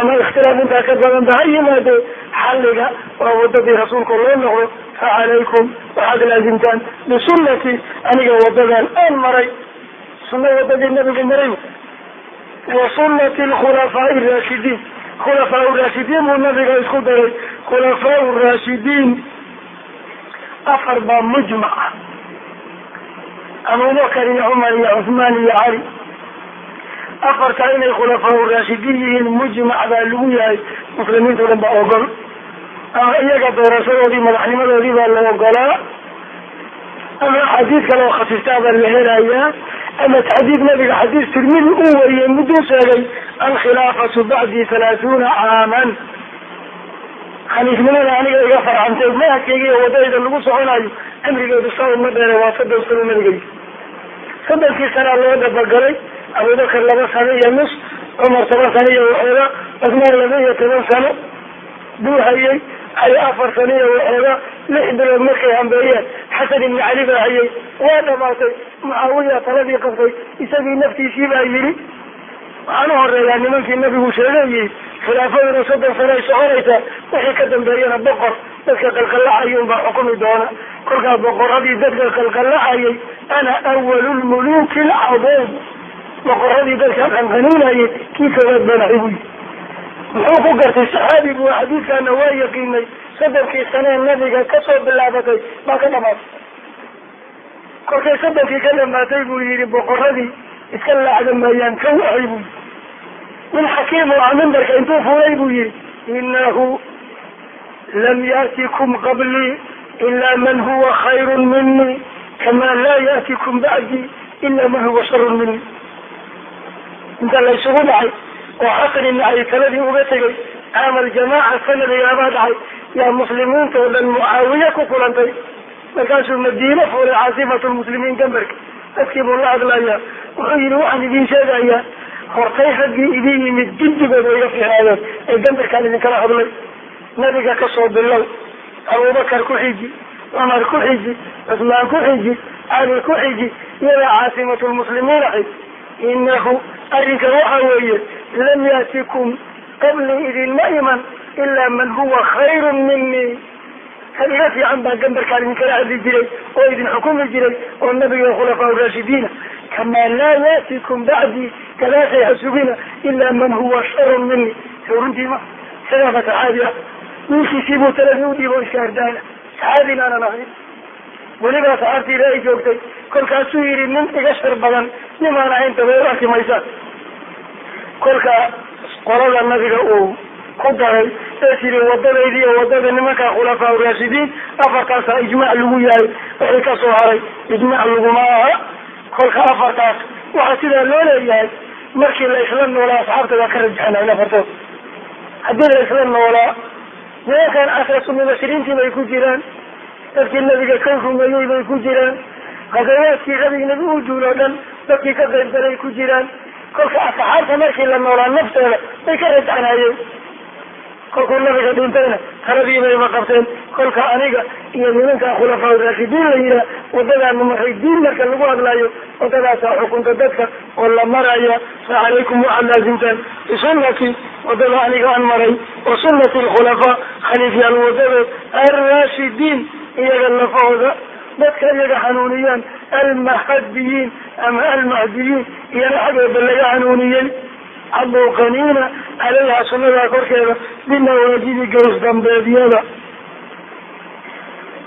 S1: ama ikhtilaaf intaa ka badan ba ha yimaado xalliga waa wadadii rasuulka loo noqdo fa calaykum waxaad laasimtaan bisunati aniga wadadan aan maray sunna wadadii nabigu maray wa sunati alkhulafaa'i raashidiin khulafaa raashidiin buu nabiga isku daray khulafaa raashidiin afar baa mujmac abubakar iyo cumar iyo cuhmaan iyo cali afartaa inay khulafaa raashidiin yihiin mujmac baa lagu yahay muslimiinta o dhan baa ogol ama iyaga doorashadoodii madaxnimadoodii baa la ogolaa ama xadiid kale oo khasistaa baa la helayaa ama taxdiid nabiga xadiis tirmidi uu wariyey mudduu sheegay alkhilaafatu bacdi halaathuuna caaman khaliifnimada aniga iga farcantay mahadkayga iyo wadadayda lagu soconayo cimrigeedu saa uma dheere waa soddon sano nabiga soddonkii sanaa loo dhabagalay abubakar laba sano iyo nus cumar toban sano iyo waxooga cusmaan laba iyo toban sano buu hayay ay afar sano iyo waxooga lix bilood markay hambeeyeen xasan ibni cali baa hayay waa dhamaatay mucaawiya taladii qabtay isagii naftiisii baa yidhi waxaan u horeeyaa nimankii nabigu sheegay khilaafaduna soddon sano ay soconaysaa wixii ka dambeeyana boqor dadka qalqallacayun baa xukumi doona. Kolkaa boqoradii dadka qalqallacayay ana awalu lmuluuki alcabuud boqoradii dadka qanqaniinayay kii koowaad baan ahay buyi muxuu ku gartay saxaabi buu xadiidkaana waa yaqiinay soddonkii sanee nabiga ka soo bilaabatay baa ka dhamaatay kolkay soddonkii ka dhamaatay buu yihi boqoradii iska laacdameeyaan ka wahay buu yii nin xakiim oo ah intuu fuulay buu yihi inahu lam yaatikum qablii ila man huwa khayrun minii kama laa yaatikum bacdii ila man huwa sharun minii inta la isugu dhacay oo xasan ibni cali taladii uga tegay caamal jamaaca sanadigaabaa dhacay yaa muslimiinta oo dhan mucaawiye ku kulantay markaasuu madiine fuulay caasimatu lmuslimiin gambarka dadkii buu la hadlayaa wuxuu yihi waxaan idin sheegayaa hortay raggii idin yimid jiddigood way iga fiicnaadeen ee gambarkaan idinkala hadlay. Nabiga ka soo bilow abubakar ku xiji cumar ku xiji cusmaan ku xiji cali ku xiji iyadaa caasimatu lmuslimiin ahayd inahu arrinka waxa weeye lam yaatikum qablii idinma iman ilaa man huwa khayrun minii kan iga fiican baa gambarkaan idinkala hadli jiray oo idin xukumi jiray oo nabiga khulafaa raashidiina kamaa laa yaatikum bacdii gadaashay hasugina ilaa man huwa sharun minii soo runtii ma isagaaba saxaabi ah wiilkiisii buu taladii u dhiibo iska ardaana. Saxaabina aanan ahayn welibaa saxaabtii ilaahay joogtay. Kolkaasuu yihi nin iga shar badan nimaan ahayn daba u arki maysaan kolka qolada nabiga uu ku daray ee tiri wadadaydi iyo waddada nimanka khulafaa raashidiin afartaasaa ijmaac lagu yahay wixii ka soo haray. Ijmaac laguma aha kolka afartaas waxaa sidaa loo leeyahay markii la isla noolaa asxaabta waa ka rajaxanayn afartood haddii la isla noolaa nimankan asrasu mubashiriintii bay ku jiraan dadkii nabiga ka rumeeyey bay ku jiraan hadawaadkii rabig nabi u duul oo dhan dadkii ka qayb galay ku jiraan. Kolka asxaabta markii la noolaa naftooda bay ka rajaxnaayeen kolkuu nabiga dhintayna taladii bayba qabteen. Kolka aniga iyo nimanka khulafaa raashidiin la yihaah wadadaana maray diin marka lagu hadlayo wadadaasaa xukunta dadka oo la maraya. Fa calaykum waxaad laasimtaan bisunati waddada aniga aan maray wa sunati alkhulafaa khaliifyaal wadadood alraashidiin iyaga lafahooda. Dadka iyaga hanuuniyaan almahadiyiin ama almahdiyiin iyana xagooda laga hanuuniyey caduu qaniina calayha sunadaa korkeeda binawaajibi gaws dambeedyada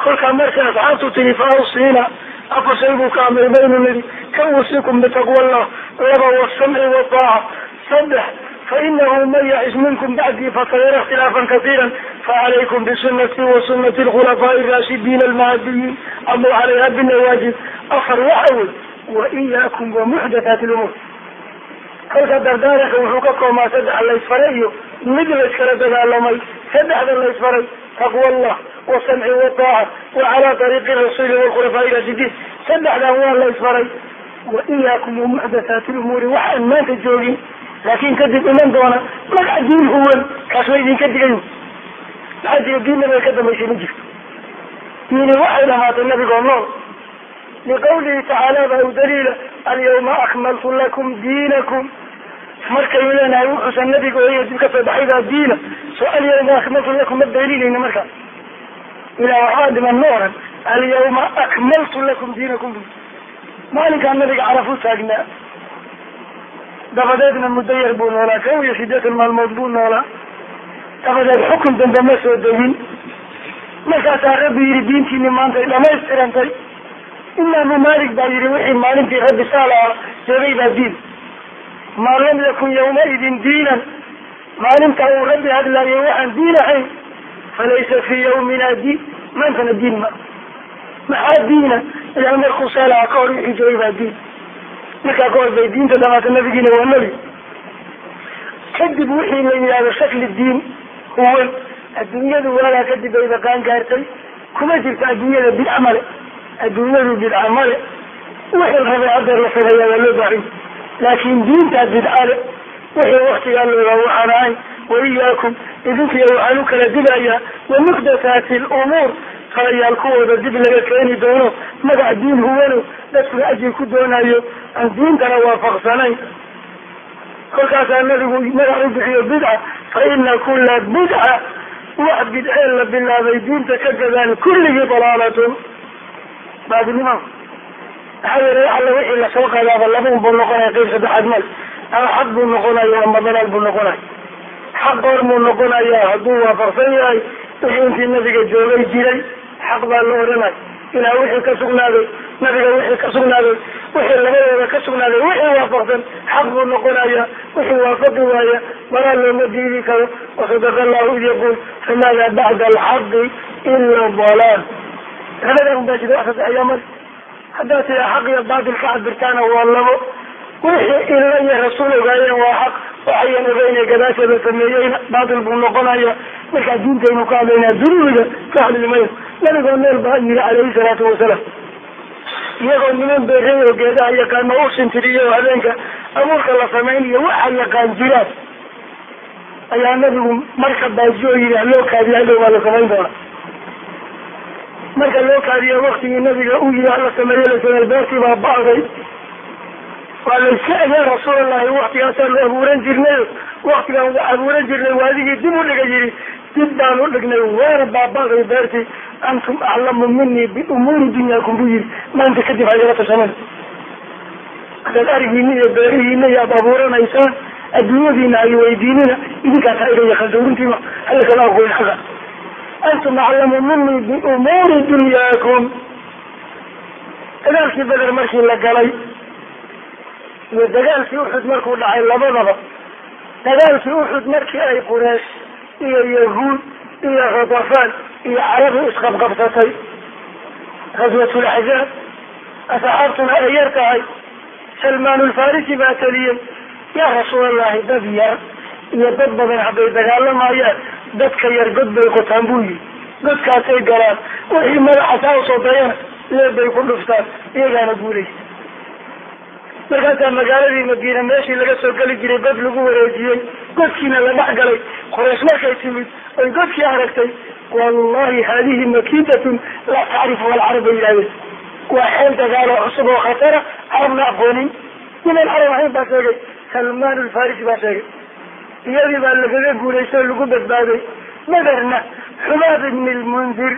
S1: kolkaa markay asxaabtu tiri fa awsiina afar shay buu ka amray baynu nidhi ka uusikum bitaqwa allah laba wasamci wataaca saddex fainahu man yacish minkum bacdii fasayara ikhtilaafan kasiira facalaykum bisunati wasunati alkhulafaa'i araashidiin almahdiyiin caduu calayha binawaajib afar waxa wey wa iyaakum wa muxdathaati lumuur kolka dardaaranka wuxuu ka koomaa saddex laysfaray iyo mid layskala dagaalamay saddexda laysfaray taqwa allah wasamci wataaca wa calaa ariiqi rasuuli walkhulafaa raashidiin saddexdan waa laysfaray. Wa iyaakum wa muxdathaati lumuuri wax aan maanta joogin laakin kadib iman doona magaca diin huwan kaas wa idinka digayo maxaa jira diinna bay ka dambaysay ma jirto. Diini waxay dhamaatay nabigoo nool liqawlihi tacaala baa u daliila alyawma akmaltu lakum diinakum markaynu leenahay wuxuusan nabiga oya dib ka soo baxay baa diina so alyawma akmaltu lakum ma daliilayna markaa ilaa waxbaa dhiman ma oran alyawma akmaltu lakum diinakum bu maalinkaa nabiga caraf u taagnaa dabadeedna muddo yar buu noolaa kow iyo sideetan maalmood buu noolaa dabadeed xukun dambe ma soo degin markaasaa rabbi yihi diintiini maantay dhamaystirantay imaamu malik baa yihi wixii maalintii rabbi saala joogay baa diin maa lam yakun yawmaidin diinan maalinta uu rabbi hadlaayay waxaan diin ahayn falaysa fii yawmina diin maantana diin ma maxaa diina ilaa markuu saalaha ka hor wixii joogay baa diin markaa ka hor bay diinta dhamaata nabigiina waa nebi kadib wixii la yidhahdo shakli diin huwan adduunyadu waagaa kadib bay baqaan gaartay kuma jirto adduunyada bidca male adduunyadu bidca male wixii rabay hadeer la sameeyaa waa loo baahan laakin diintaa bidca le wixii waktigaa loogaa waxaan ahayn waiyaakum idinkiya waxaan u kala digayaa wamuxdathaati lumuur. Falayaal kuwooda dib laga keeni doono magac diin huwano dadkuna ajir ku doonayo aan diintana waafaqsanayn. Kolkaasaa nabigu magac u bixiyo bidca fa ina kula bidca wax bidcee la bilaabay diinta ka gadaan kulligii dalaalatun baadinimo. Maxaa yeele alla wixii la soo qaadaaba laba un buu noqonaya qeyb saddexaad male ama xaq buu noqonaya ama dalaal buu noqonaya. Xaq goor noqonaya hadduu waafaqsan yahay wixii intii nabiga joogay jiray xaq baa la odhanay. Ilaa wixii ka sugnaaday nabiga wixii ka sugnaaday wixii labadooda ka sugnaaday wixii waafaqsan xaq buu noqonaya wixii waafaqi waaya balaa looma diidi karo. Wasadaqa allahu id yaquul famaada bacda alxaqi ila dalaal labada un baa jira wax saddex ayaa mari. Haddaad tidaa xaq iyo baatil ka cabirtaana waa labo. Wixii ila iyo rasuul ogaayeen waa xaq. Waxayan ogeyna gadaasheeda sameeyeyna. Baatil buu noqonaya markaa diintaynu ka hadlaynaa dunubiga ka hadlimayo nabigoo meel baa yiri calayhi salaatu wasalaam. Iyagoo niman beerey oo geedaha yaqaano u sintiriyo habeenka abuurka la samaynayo waxa yaqaan jiraan ayaa nabigu marka baajiyo oo yidhi haloo kaadiya hadhow baa la samayn doona marka loo kaadiyo waktigii nabiga u yidhi hala sameeyo la sameey beertii baa ba'day. Waa layska yaa rasuulallahi waktigaasaa la abuuran jirnay. Waktigaan wa abuuran jirnay waadigii dib u dhiga yidhi dib baan u dhignay waana baaba'day beertii antum aclamu minii biumuuri dunyaakum buu yihi maanta kadib hagala tashanan hadaad arigiina iyo beerihiina iyo aad abuuranaysaan adduunyadiina ay weydiinina idinkaas ha iga yakaldawrintiima hala kala aqoyn xaga antum aclamu minii biumuuri dunyaakum dagaalkii beder markii la galay iyo dagaalkii uxud markuu dhacay labadaba dagaalkii uxud markii ay qureesh iyo yahuud iyo khatafaan iyo carabi isqabqabsatay ghaswatul axzaab asxaabtuna ay yar tahay salmaan ulfarisi baa teliyey yaa rasuulallahi dad yar iyo dad badan hadday dagaalamayaan dadka yar god bay qotaan buu yihi godkaasay galaan. Wixii madaxa saa u soo dayana leeb bay ku dhuftaan iyagaana guulaysta. Markaasaa magaaladii madiina meeshii laga soo geli jiray god lagu wareejiyey godkiina la dhex galay quraysh markay timid oy godkii aragtay wallahi haadihi makidatun laa tacrifu alcarab bay yidhahdeen waa xeel dagaaloo cusub oo khatara carabna aqoonin. Niman carab ahayn baa sheegay salmaan ulfarisi baa sheegay iyadii baa lagaga guulaystay oo lagu badbaaday. Bederna xumaad ibni lmundir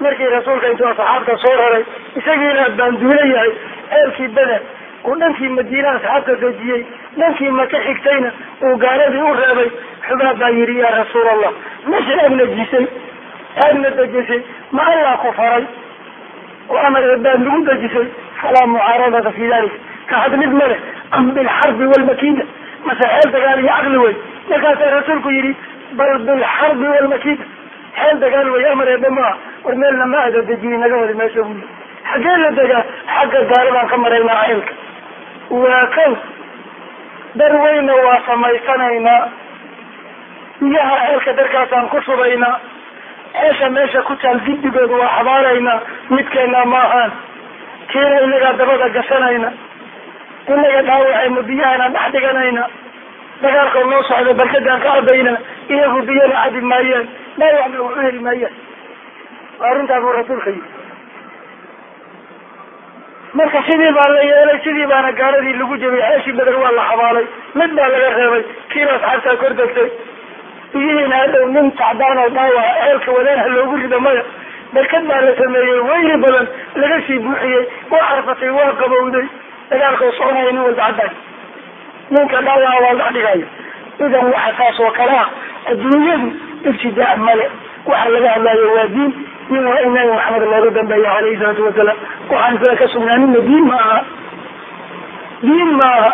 S1: markii rasuulka intuu asxaabta soo raray isagiina baanduula yahay ceelkii beder uu dhankii madiina asxaabta dejiyey dhankii maka xigtayna uu gaaladii u reebay xubaab baa yidhi yaa rasuul allah meesha aad najisay aadna dejisay ma allah ku faray oo amar eebaad lagu dejisay. Falaa mucaaradata fi dalik ka hadlid ma leh am bilxarbi walmakida mase xeel dagaal iyo caqli wey markaasaa rasuulku yidhi bal bilxarbi walmakida xeel dagaal wey amar eebe maaha war meelna ma ada dejiye naga wada meesha buli xaggee la degaa xagga gaaladaan ka maraynaa ceelka waa kan dar weyna waa samaysanaynaa biyaha ceelka darkaasaan ku shubaynaa ceesha meesha ku taal giddigood waa xabaaraynaa midkeena ma ahaan kiina inagaa dabada gashanayna. Inaga dhaawacayna biyahana dhex dhiganayna dagaalkoo noo socda barkadaan ka cabayna iyagu biyana cabi maayaan dhaawacna waxu heli maayaan waa arrintaa buu rasuulka yidhi. Marka sidii baa la yeelay sidii baana gaaladii lagu jebiyay ceeshii beder waa la xabaalay mid baa laga reebay kiina asxaabtaa kor degtay. Biyihiina hadhow nin tacdaan oo dhaawaca ceelka wadaanha loogu rido maya. Barkad baa la sameeyey weyni badan laga sii buuxiyey waa carfatay waa qabowday. Dagaalkao soconaya nin walba caddaay ninka dhaawaca waa la dhigayo idan waxa saas oo kale ah adduunyadu ibtidaac male. Waxa laga hadlayo waa diin. Diin waa in nabi maxamed looga dambeeya calayhi salaatu wasalaam waxaan isaga ka sugnaanina diin ma aha. Diin ma aha.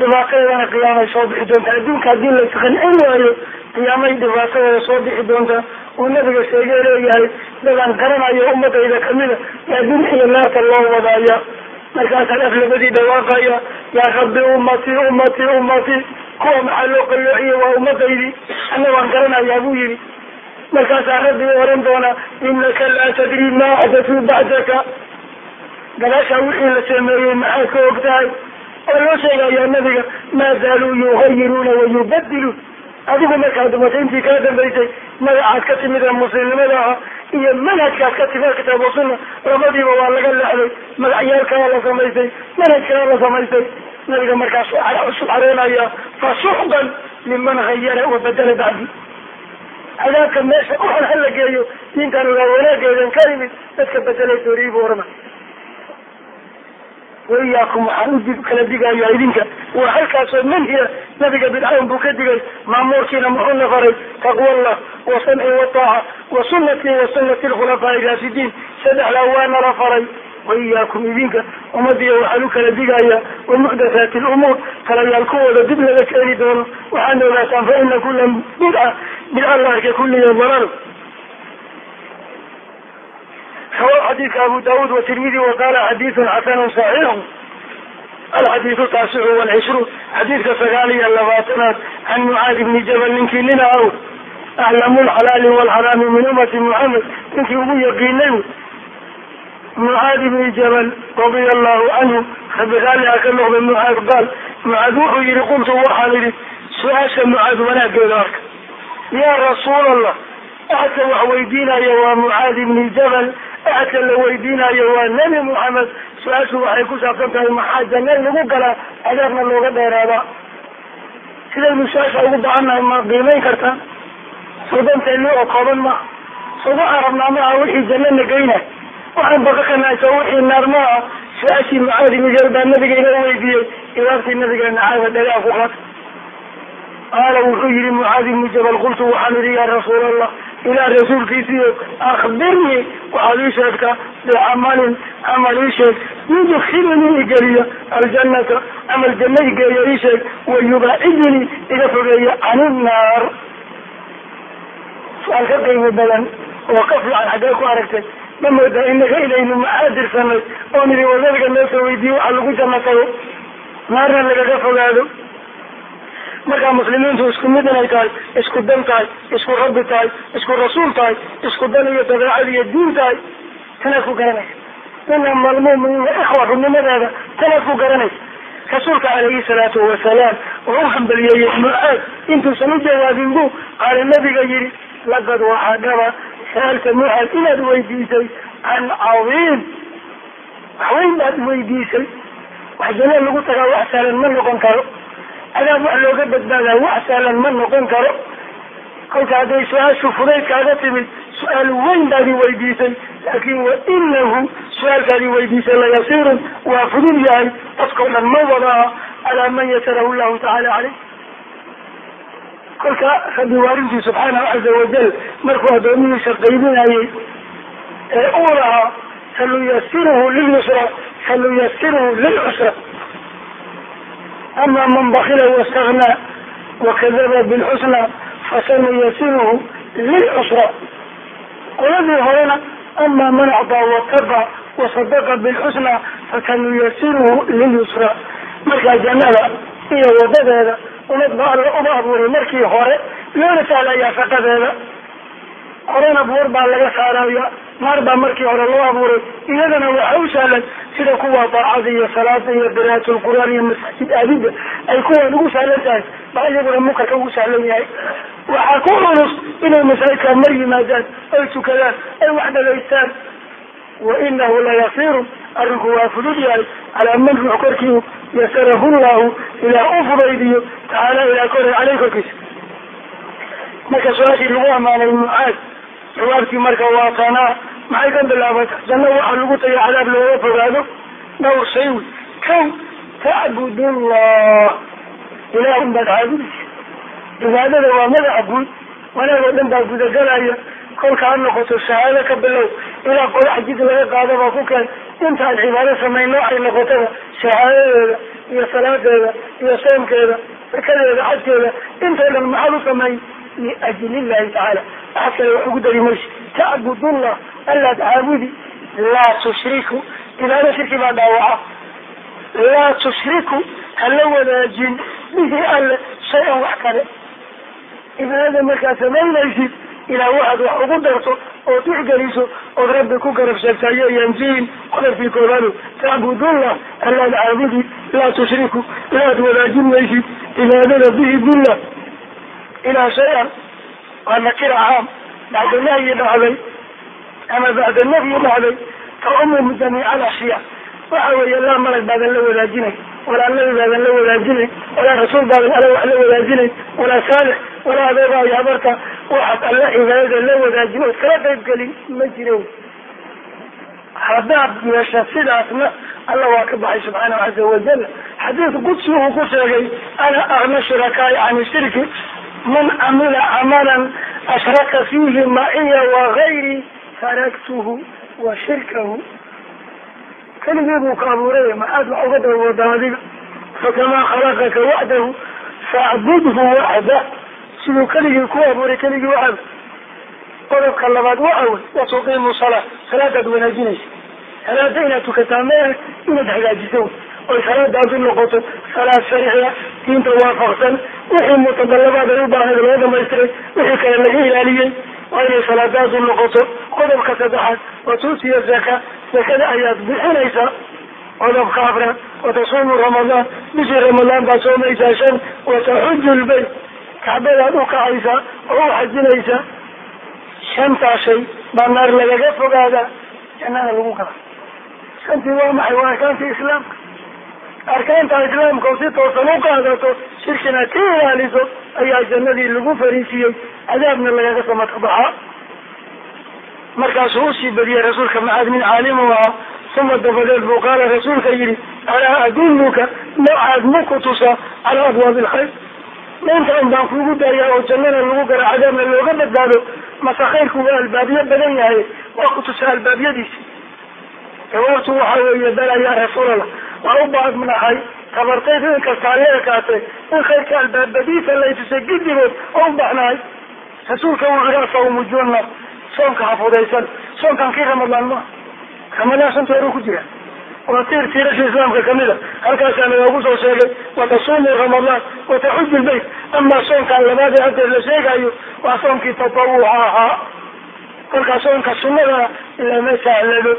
S1: Dhibaatadeedana qiyaamay soo bixi doontaa. Adduunka haddii la isqancin waayo qiyaamay dhibaatadeeda soo bixi doontaa. Uu nabiga sheegay leeyahay dadaan garanayo ummadayda kamida yaa dinaxiyo naarta loo wadaaya markaasaa af labadii dhawaaqaya yaa rabbi ummatii ummatii ummatii kuwa maxaa loo qalloociyey waa ummadaydii anna waan garanayaa buu yihi markaasaa rabbi oran doona inaka laa tadri ma axdatuu bacdaka gadaashaa wixii la sameeyey maxaad ka og tahay? Oo loo sheegayaa nabiga maa zaaluu yuhayiruuna wayubadiluun adigu markaad dumatay intii kaa dambaysay magacaad ka timid ee muslimnimada ah iyo manhajkaad ka timid kitaab wa sunna labadiiba waa laga leexday magacyaalkaa la samaysay manhajkaa la samaysay nabiga markaas cusub xareenaya fasuxqan liman hayara wabadala bacdi. Cadaabka meesha uxun hala geeyo diintan ogaa wanaageedan ka imid dadka bedelay dooriyi buu orana waiyaakum waxaan u kala digaya idinka. Waa halkaasoo manhiya nabiga bidcawn buu ka digay maamuurkiina muxuuna faray taqwallah wa samci wataaca wa sunatii wa sunati lkhulafaa'i raashidiin saddexdaa waana la faray. Waiyaakum idinka ummadiya waxaan u kala digaya wa muxdathaati lumuur kalayaal kuwooda dib laga keeni doono. Waxaana ogaataan fa ina kula bidca bidca la arka kulliya dalal rawaw xadiidka abu daawud watirmidi waqaala xadiidun xasanun saxiixu alxadiidu taasicu walcishruun xadiidka sagaal iyo labaatanaad can mucaadi bni jabal ninkii nina aw aclamu lxalaali walxaraami min ummati muxamed ninkii ugu yaqiinay mucaad ibni jabal radia allahu canhu rabi raaliha ka noqday mucaad qaal mucaad wuxuu yihi qultu waxaan idhi su'aasha mucaad wanaageeda arka yaa rasuul allah axadka wax weydiinaya waa mucaad ibni jabal axadka la weydiinayo waa nebi moxamed su'aashu waxay ku saabsan tahay maxaa janna lagu galaa cadaabna looga dheeraada sidaynu su'aasha ugu bacannahay ma qiimayn kartaa sodanteeni oo kooban maaha so waxaan rabnaa maaha wixii jannana geynay waxaan baka kanaysa wixii naar ma ah su'aashii mucaad ibni jabal baa nabiga inoo weydiiyey idaabtii nabigeena caada dhagaa ku qaata qaala wuxuu yihi mucaad ibni jabal qultu waxaan idhi yaa rasuul allah ilaah rasuulkiisiyo akbirnii waxaad ii sheegtaa bicamalin camal ii sheeg yudkilnii igeliya aljanata camal janna igeeya ii sheeg wayubaacidnii iga fogeeya can innaar su'aal ka qiimo badan oo ka fiican xaggee ku aragtay ma moodaa inaga inaynu maxaadirsanay oo nidi war nabiga noo soo weydiiye waxa lagu janno tago naarna lagaga fogaado markaa muslimiintu isku mid inay tahay isku dan tahay isku rabbi tahay isku rasuul tahay isku dan iyo dabeecad iyo diin tahay tanaad ku garanaysa. Inama almu'miniina ikhwa rubnimadeeda tanaad ku garanaysa. Rasuulka calayhi salaatu wasalaam wuxuu hambaliyeeyey mucaad intuusan u jawaabin bu qaala nabiga yihi laqad waxaa dhaba saalka mucaad inaad weydiisay can cadiim. Waxweyn baad weydiisay. Wax janna lagu tagaa wax saalan ma noqon karo cadaab wax looga badbaadaa wax saalan ma noqon karo. Kolka hadday su'aashu fudaydkaaga timid su'aal weyn baadi weydiisay laakin wa inahu su'aalkaadi weydiisay layasiirun waa fudud yahay dadkao dhan ma wadaa calaa man yasarahu llahu tacaala caleyh kolka rabbi waarintii subxaanahu caza wajal markuu addoomihiisa qaybinayay ee uu lahaa sanuyasiruhu lilyusra sanuyasiruhu lilcusra ama man bakila wastaknaa wakadaba bilxusna fasanuyasiruhu lilcusra qoladii horena ama man acdaa wataba wasadaqa bilxusna fasanuyasiruhu lilyusra markaa jannada iyo wadadeeda umad ba alla uma abuuray markii hore loona sahlayaa shaqadeeda horena buur baa laga saaraya naar baa markii hore loo abuuray iyadana waxa u sahlan sida kuwa daacada iyo salaada iyo qiraatu lqur'aan iyo masaajid aadida ay kuwan ugu sahlan tahay baa iyaguna munkarka ugu sahlan yahay. Waxaa ku culus inay masaajidka mar yimaadaan ay tukadaan ay wax dhagaystaan wa inahu layasiirun arrinku waa fudud yahay calaa man ruux korkii yasarahu llahu ilaah u fudaydiyo tacaala ilaah kore caleyh korkiisa. Marka su'aashii lagu amaanay mucaad jawaabtii marka waa tanaa maxay ka bilaabata janno waxaa lagu tagay cadaab looga fogaado dhowr shay wy kow tacbudullah ilaah unbaad caabudaysa cibaadada waa magaca guud wanaag oo dhan baa gudagalaya. Kolka ha noqoto shahaado ka bilow. Ilaa qodax jid laga qaadabaa ku keen. Intaan cibaado samayn noocay noqotaba shahaadadeeda iyo salaadeeda iyo soomkeeda sakadeeda xajkeeda intoo dhan maxaad u sameey liajli illahi tacaala axad kale wax ugu dari mayso tacbudullah allaa tacaabudi laa tushriku cibaado shirki baa dhaawaca laa tushriku hala wadaajin bihi alle shay-an wax kale cibaadada markaad samaynaysid ilaa waxaad wax ugu darto oo tixgeliso ood rabbi ku garab sheegtayo yanjiin qodobkii koobaado tacbudullah allaad caabudi laa tushriku inaad wadaajin maysid cibaadada bihi billah ilaa shay-an waa nakira caam bacda nahyi dhacday ama bacda nafyi dhacday taumum jamiica alashyaa waxa weeye laa malag baadan la wadaajinay walaa nabi baadan la wadaajinay walaa rasuul baadan alla wax la wadaajinay walaa saalix walaa adeegaa iyo habarta waxaad alla cibaadada la wadaajin kala qayb gelin ma jiro haddaad yeesha sidaasna alla waa ka baxay subxaanahu caza wajal xadiid qudsi uu ku sheegay ana agna shurakaai cani shirki man camila camalan ashraka fiihi maciya wagayri taraktuhu wa shirkahu keligii buu ka abuuray maxaad wax uga dawadaa adiga fakamaa khalaqaka waxdahu facbudhu waxda siduu keligii ku abuuray keligii waxab qodobka labaad waxa wey watuqiimu salaa salaadaad wanaajinaysa salaada inaad tukataa mee inaad hagaajiso oy salaadaad u noqoto salaad sharciya diinta waafaqsan wixii mutadalabaad ay u baahnayd loo dhamaystiray wixii kale laga ilaaliyey. Waa inay salaadaad u noqoto qodobka saddexaad watuutiya zaka zakada ayaad bixinaysaa qodobka afraad watasuumu ramadaan bishii ramadaan baad soomaysaa shan wataxuju lbayt kacbadaad u kacaysaa oo u xajinaysaa shantaa shay baa naar lagaga fogaadaa. Jannada lagu gala shantii waa maxay? Waa arkaantii islaamka arkaanta islaamka si toosan u qaadato shirkina ka ilaaliso ayaa jannadii lagu fariisiyey. Cadaabna lagaga samata baxaa markaasuu u sii badiyey rasuulka macaad nin caalimu ahaa? Uma dabadeed buu qaala rasuulka yidhi alaa adulluka noocaad ma ku tusaa calaa abwaabi alkhayr mayntaan baan kuugu daayaa oo jannana lagu gara cadaabna looga badbaado mase khayrku waa albaabyo badan yahay. Waa ku tusaa albaabyadiisi jawaabtu waxa weeye bala yaa rasuulallah waa u baadnahay tabartaydu inkastaa la ekaatay in khayrka albaabadiisa lay tusay gidigood oo u baxnahay rasuulka wuxuu yihi asawmu junna soomka hafudaysan soomkan kii ramadaan maa ramadaan shanta hore ku jira. Waa tiir tiirasha islaamka ka mid a. Halkaasaa nagaagu soo sheegay watasuumu ramadaan wataxuju lbayt. Amaa soomkaan labaad ee haddeed la sheegayo waa soomkii tatawuca ahaa kolkaa soomka sunnadaa lama sahlado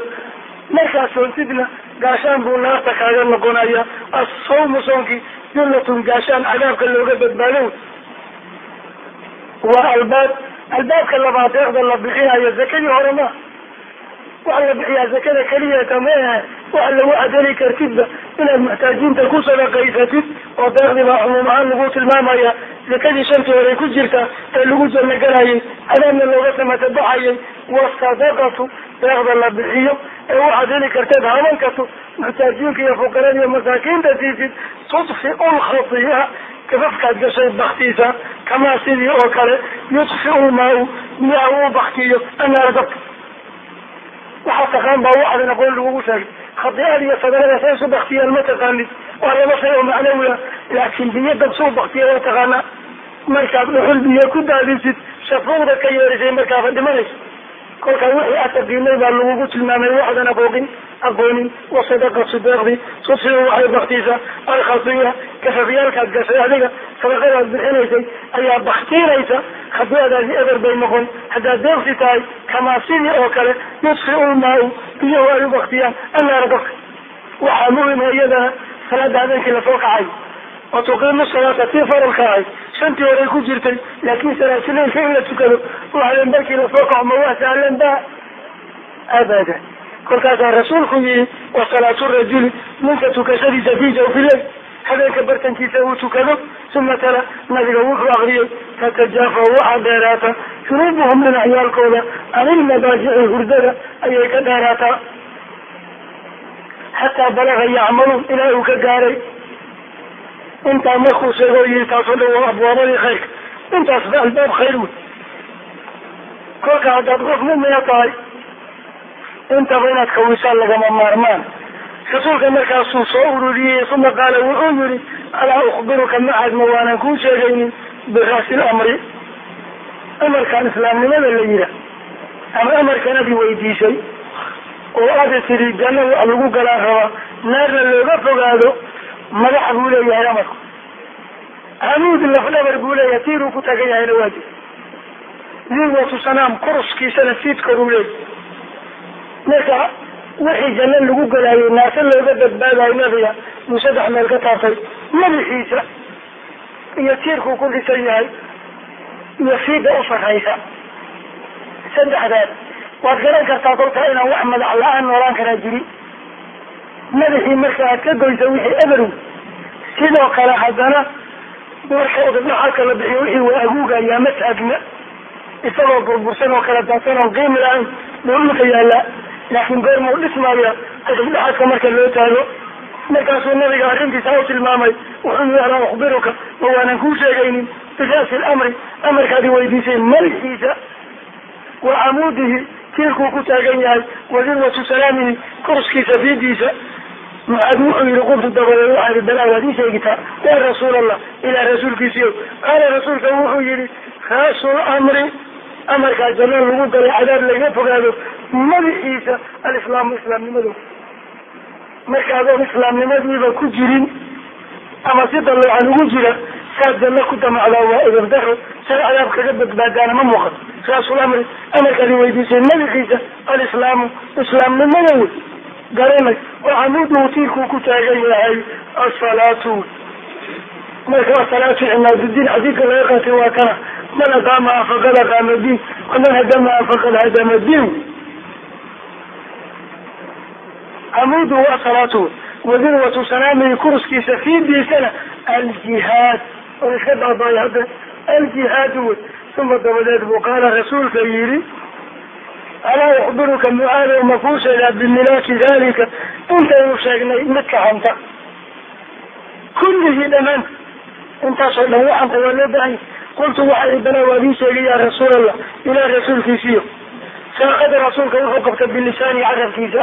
S1: markaas soontidna gaashaan buu naarta kaaga noqonaya assawmu soomkii jullatun gaashaan cadaabka looga badbaado waa albaab albaabka labaad deeqda la bixinayo zakadii hore ma. Waxa la bixiyaa zakada keliyata maehe waxa lagu cadali kartidba inaad muxtaajiinta ku sadaqaysatid oo deeqdii baa cumuum ahaan lagu tilmaamaya. Zakadii shantii hore ku jirta ee lagu janno galayay cadaabna looga samata baxayay wasadaqatu deeqda la bixiyo ee waxaad heli karteed haban karto muxtaajiinka iyo fuqarada iyo masaakiinta siisid tudfiu lkhatiya gafafkaad gashay baktiisa kamaa sidii oo kale yudfiu lmaa-u biyaha uu baktiyo anaara dabka waxaa taqaan baa waxdan aqoon lagugu sheegay. Khadiicada iyo sadaqada say isu baktiyaan ma taqaanid. Waa laba shay oo macnawiya laakiin biyo dab suu baktiya waa taqaanaa. Markaad dhuxul biyo ku daadisid shafuuqda ka yeerisay markaaba dhimanayso kolkaa wixii aad taqiinay baa lagugu tilmaamay waxdan aqooqin aqoonin wasadaqatu deeqdi tudfiu waxay baktiisa alkhatiya gafafyaalkaad gashay adiga sadaqadaad bixinaysay ayaa baktiinaysa khadiicadaasi eber bay noqon haddaad deeqsi tahay kamaa sidii oo kale yudfiu lmaa-u ay u baktiyaan annaara dabka waxaa muhima iyadana salaada habeenkii la soo kacay wa tuqiimu salaata tii faralka ahay shantii horay ku jirtay laakiin salaasileylka in la tukado waxlen markii la soo kaco ma waa sahlan ba? Abadan. Kolkaasaa rasuulku yihi wa salaatu rajuli ninka tukashadiisa fi jawfiley habeenka bartankiisa uu tukado uma tala nabiga wuxuu akriyay tatajaafa waxaa dheeraata junuubuhum dhinacyaalkooda canilmadaajici hurdada ayay ka dheeraataa. Xataa balaga yacmaluun ilaa uu ka gaaray intaa markuu sheego yihi taasoo dhan waa abwaabadii khayrka intaas ba albaab khayr wey kolka haddaad qof mumina tahay intaba inaad kawisaan lagama maarmaan. Rasuulka markaasuu soo ururiyey uma qaala wuxuu yihi alaa ukbiruka macad ma waanan kuu sheegaynin biraasil amri. Amarkan islaamnimada la yidha ama amarkan adi weydiisay oo aada tidhi jannada wax lagu galaan rabaa naarna looga fogaado madaxa buu leeyahay amarku hamuud lafdhabar buu leeyahay tiiruu ku tagan yahayna waa jir. Liwatu sanaam kuruskiisana siidkoruu leeyahy marka wixii janno lagu galaayay naase looga badbaadayo nabiga buu saddex meel ka taabtay madaxiisa iyo tiirkuu ku dhisan yahay iyo fiida u sarraysa. Saddexdaas waad garan kartaa kolkaa inaan wax madax la'aan noolaan karaa jirin madaxii marka aad ka goysa wixii eberow. Sidoo kale haddana marka udubdhaxalka la bixiyo wixii waa aguugayaa ma taagna. Isagoo burbursan oo kala daadsan oon qiimi lahayn buu dhulka yaallaa laakiin goormau dhismaya udubdhaxalka marka loo taago. Markaasuu nabiga arrintiisa u tilmaamay wuxuu yihi alaa ukbiruka ma waanan kuu sheegaynin. Bira'si lamri amarkaadi weydiisay madaxiisa wa camuudihi tiirkuu ku taagan yahay wadirwatu salaamihi kurskiisa fiidiisa mucaad wuxuu yihi qultu dabadeed waxaa balaa waad ii sheegitaa ya rasuul allah ilaa rasuulkiisiyo qaala rasuulka wuxuu yihi raasul amri amarkaa janno lagu galay cadaab laga fogaado madaxiisa alislaamu islaamnimadu. Marka adoon islaamnimadiiba ku jirin ama si dalloocan ugu jira saad janno ku damacdaa waa idabdaro say cadaab kaga badbaadaana ma muuqato. Raasul amri amarkaadi weydiisay madaxiisa alislaamu islaamnimada wey garanay oo camuuduhu tiirkuu ku taagan yahay asalaatu marka asalaatu cimaadudiin xadiidka laga qaatay waa kana. Man aqaamaha faqad aqaama diin waman hadamaha faqad hadama diin camuuduhu asalaatu wadirwatu sanaamihi kurskiisa fiidiisana aljihaad. Oo iska baabaayo hadda. Aljihaadu. Wey uma dabadeed buu qaala rasuulka yihi alaa ukbiruka mucaado ma kuu sheegaa bimilaaki dalika intaynu sheegnay midka hanta kullihii dhamaanta intaasoo dhan waxanta waa loo bahanya qultu waxa ibana waad ii sheegay ya rasuul allah ilaa rasuulkiisiyo saaqada rasuulka wuxuu qabtay bilisaani carabkiisa.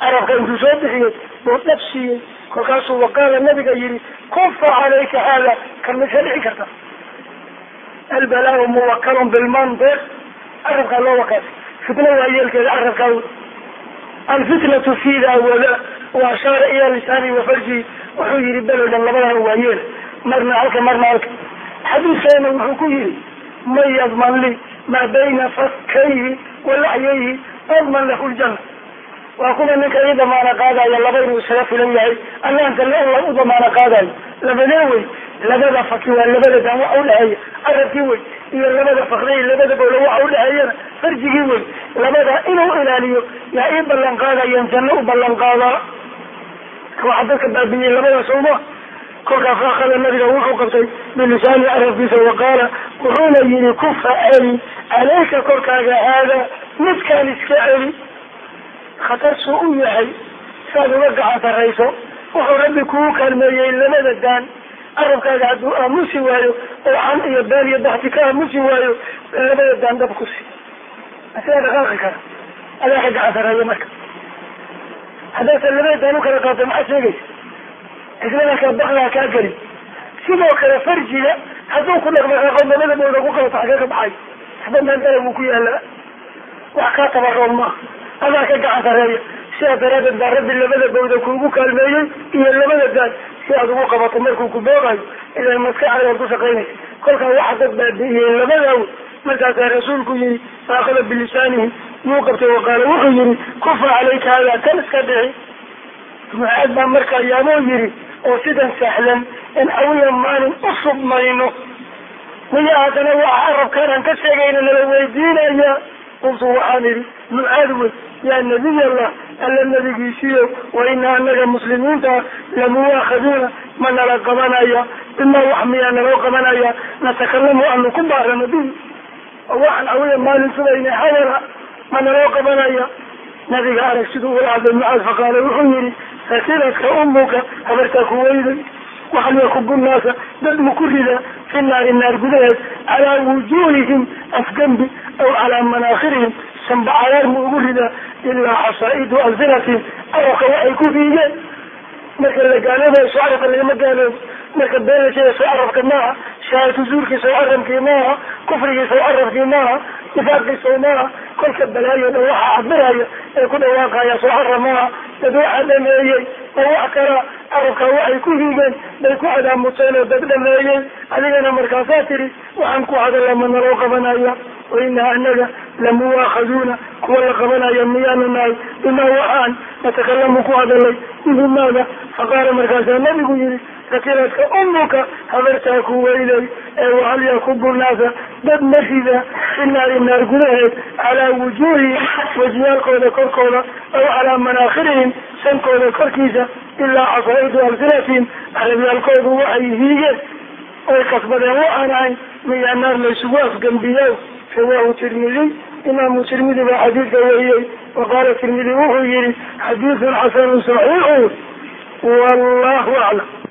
S1: Carabka intuu soo bixiyey buu dhab siiyey. Kolkaasuu waqaala nabiga yihi kufa calayka haada kan ka dhici karta. Albalaau muwakalun bilmantiq. Carabkaa loo wakaasay fitna waa yeelkeeda carabkaa wey alfitnatu fiida wada wa ashaara ila lisaani wa wuxuu yihi belodan labadan waa yeel marna halka marna halka. Xadiidkeena wuxuu ku yihi man yadman li maa bayna fakkayhi wa laxyayhi adman lahu ljanna. Waa kuwa ninka ii damaano qaadayo laba inuu isaga filan yahay allaanta la u damaano qaadayo. Labadee wey labada faki waa labada daan waxa udhexeeya carabkii wey iyo labada fakday labada bowle waxa udhexeeyana farjigii wey labada inuu ilaaliyo yaa ii ballan qaadayaan janno u ballan qaadaa waxa dadka baabiyey labada sawma kolkaa faakada nabiga wuxuu qabtay bilisaani carabkiisa waqaala wuxuuna yihi kufa celi caleyka korkaaga haada midkaan iska celi. Khatar suu u yahay saad uga gacan sarayso wuxuu rabbi kugu kaalmeeyey labada daan carabkaaga hadduu aamusi waayo oo can iyo been iyo bakti ka aamusi waayo labada daan dab ku si asigaa dhaqaaqi kara. Adaa ka gacan sareeya marka haddaasa labada daan u kala qaato maxaa sheegaysa. Islamarkaa bakdaa kaa geli. Sidoo kale farjiga hadduu ku dhaqdhaqaaqo labada bowda ku qabato xagee ka baxay. Waxba maandala buu ku yaalaa wax kaa tabaroon maaha adaa ka gacan sareeya sidaa daraadeed baa rabbi labada bawda kuugu kaalmeeyey iyo labada daan si aad ugu qabato markuu ku boogayo ilan maskaxdaad ku shaqaynaysa kolkaa waxa dad baabi'iyey labadaaw. Markaasaa rasuulku yihi faakada bilisaanihi yuu qabtay waqaala wuxuu yihi kufa calayka hada kan iska dhici mucaad baa markaa yaamoo yihi oo sidan sahlan in awiya maalin u submayno miya haddana waxa carabkaan aan ka sheegayna nala weydiinaya. Qultu waxaan idhi mucaad wey yaa nabiy allah alla nabigiisiyo wa ina anaga muslimiinta lamuwaakhaduuna ma nala qabanaya bima wax miyaa naloo qabanaya natakalamu anu ku baarano bihi waxaan awiya maalin subayna hadala ma naloo qabanaya nabiga arag siduu ula hadlay mucaad faqaala wuxuu yihi fasiladka umuka habartaa ku weyday. Waxal yakubu nnaasa dad mu ku rida. Fi naari naar gudaheed calaa wujuuhihim afgembi aw calaa manaakhirihim sanbacayaar mu ugu ridaa ilaa xasaa'idu alsinatihim arabka waxay ku fiigeen marka la gaaloobayo soo carabka lagama gaaloobo marka beenasheeda soo carabka maaha shahaadatu zuurkii soo carabkii maaha kufrigii soo carabkii maaha nifaaqii soo maaha kolka balaayo dhan waxaa cabiraya ee ku dhawaaqaya soo carab maaha dad waxaa dhameeyey oo wax kala carabka waxay ku hiigeen bay ku cadaamuteen oo dad dhameeyey. Adigana markaasaa tiri waxaan ku hadalla ma naloo qabanaya wainaa anaga lamuwaakhaduuna kuwa la qabanaya miyaanu nahay bimaa waxaan natakalamu ku hadalay bihi maada faqaala markaasaa nabigu yihi sakiradka umuka habartaa ku weylay ee wahal yakubu naasa dad ma rida fi naari naar gudaheed calaa wujuuhi wajiyaalkooda korkooda aw calaa manaakhirihim sankooda korkiisa ilaa xasaa'idu alsinatihim arabyaalkoodu waxay hiigeen oy kasbadeen waxaan ahayn miyaa naar laysugu afgembiyo rawaahu tirmidiy imaamu tirmidi baa xadiidka wariyey waqaala tirmidi wuxuu yihi xadiidun xasanun saxiixu wallahu aclam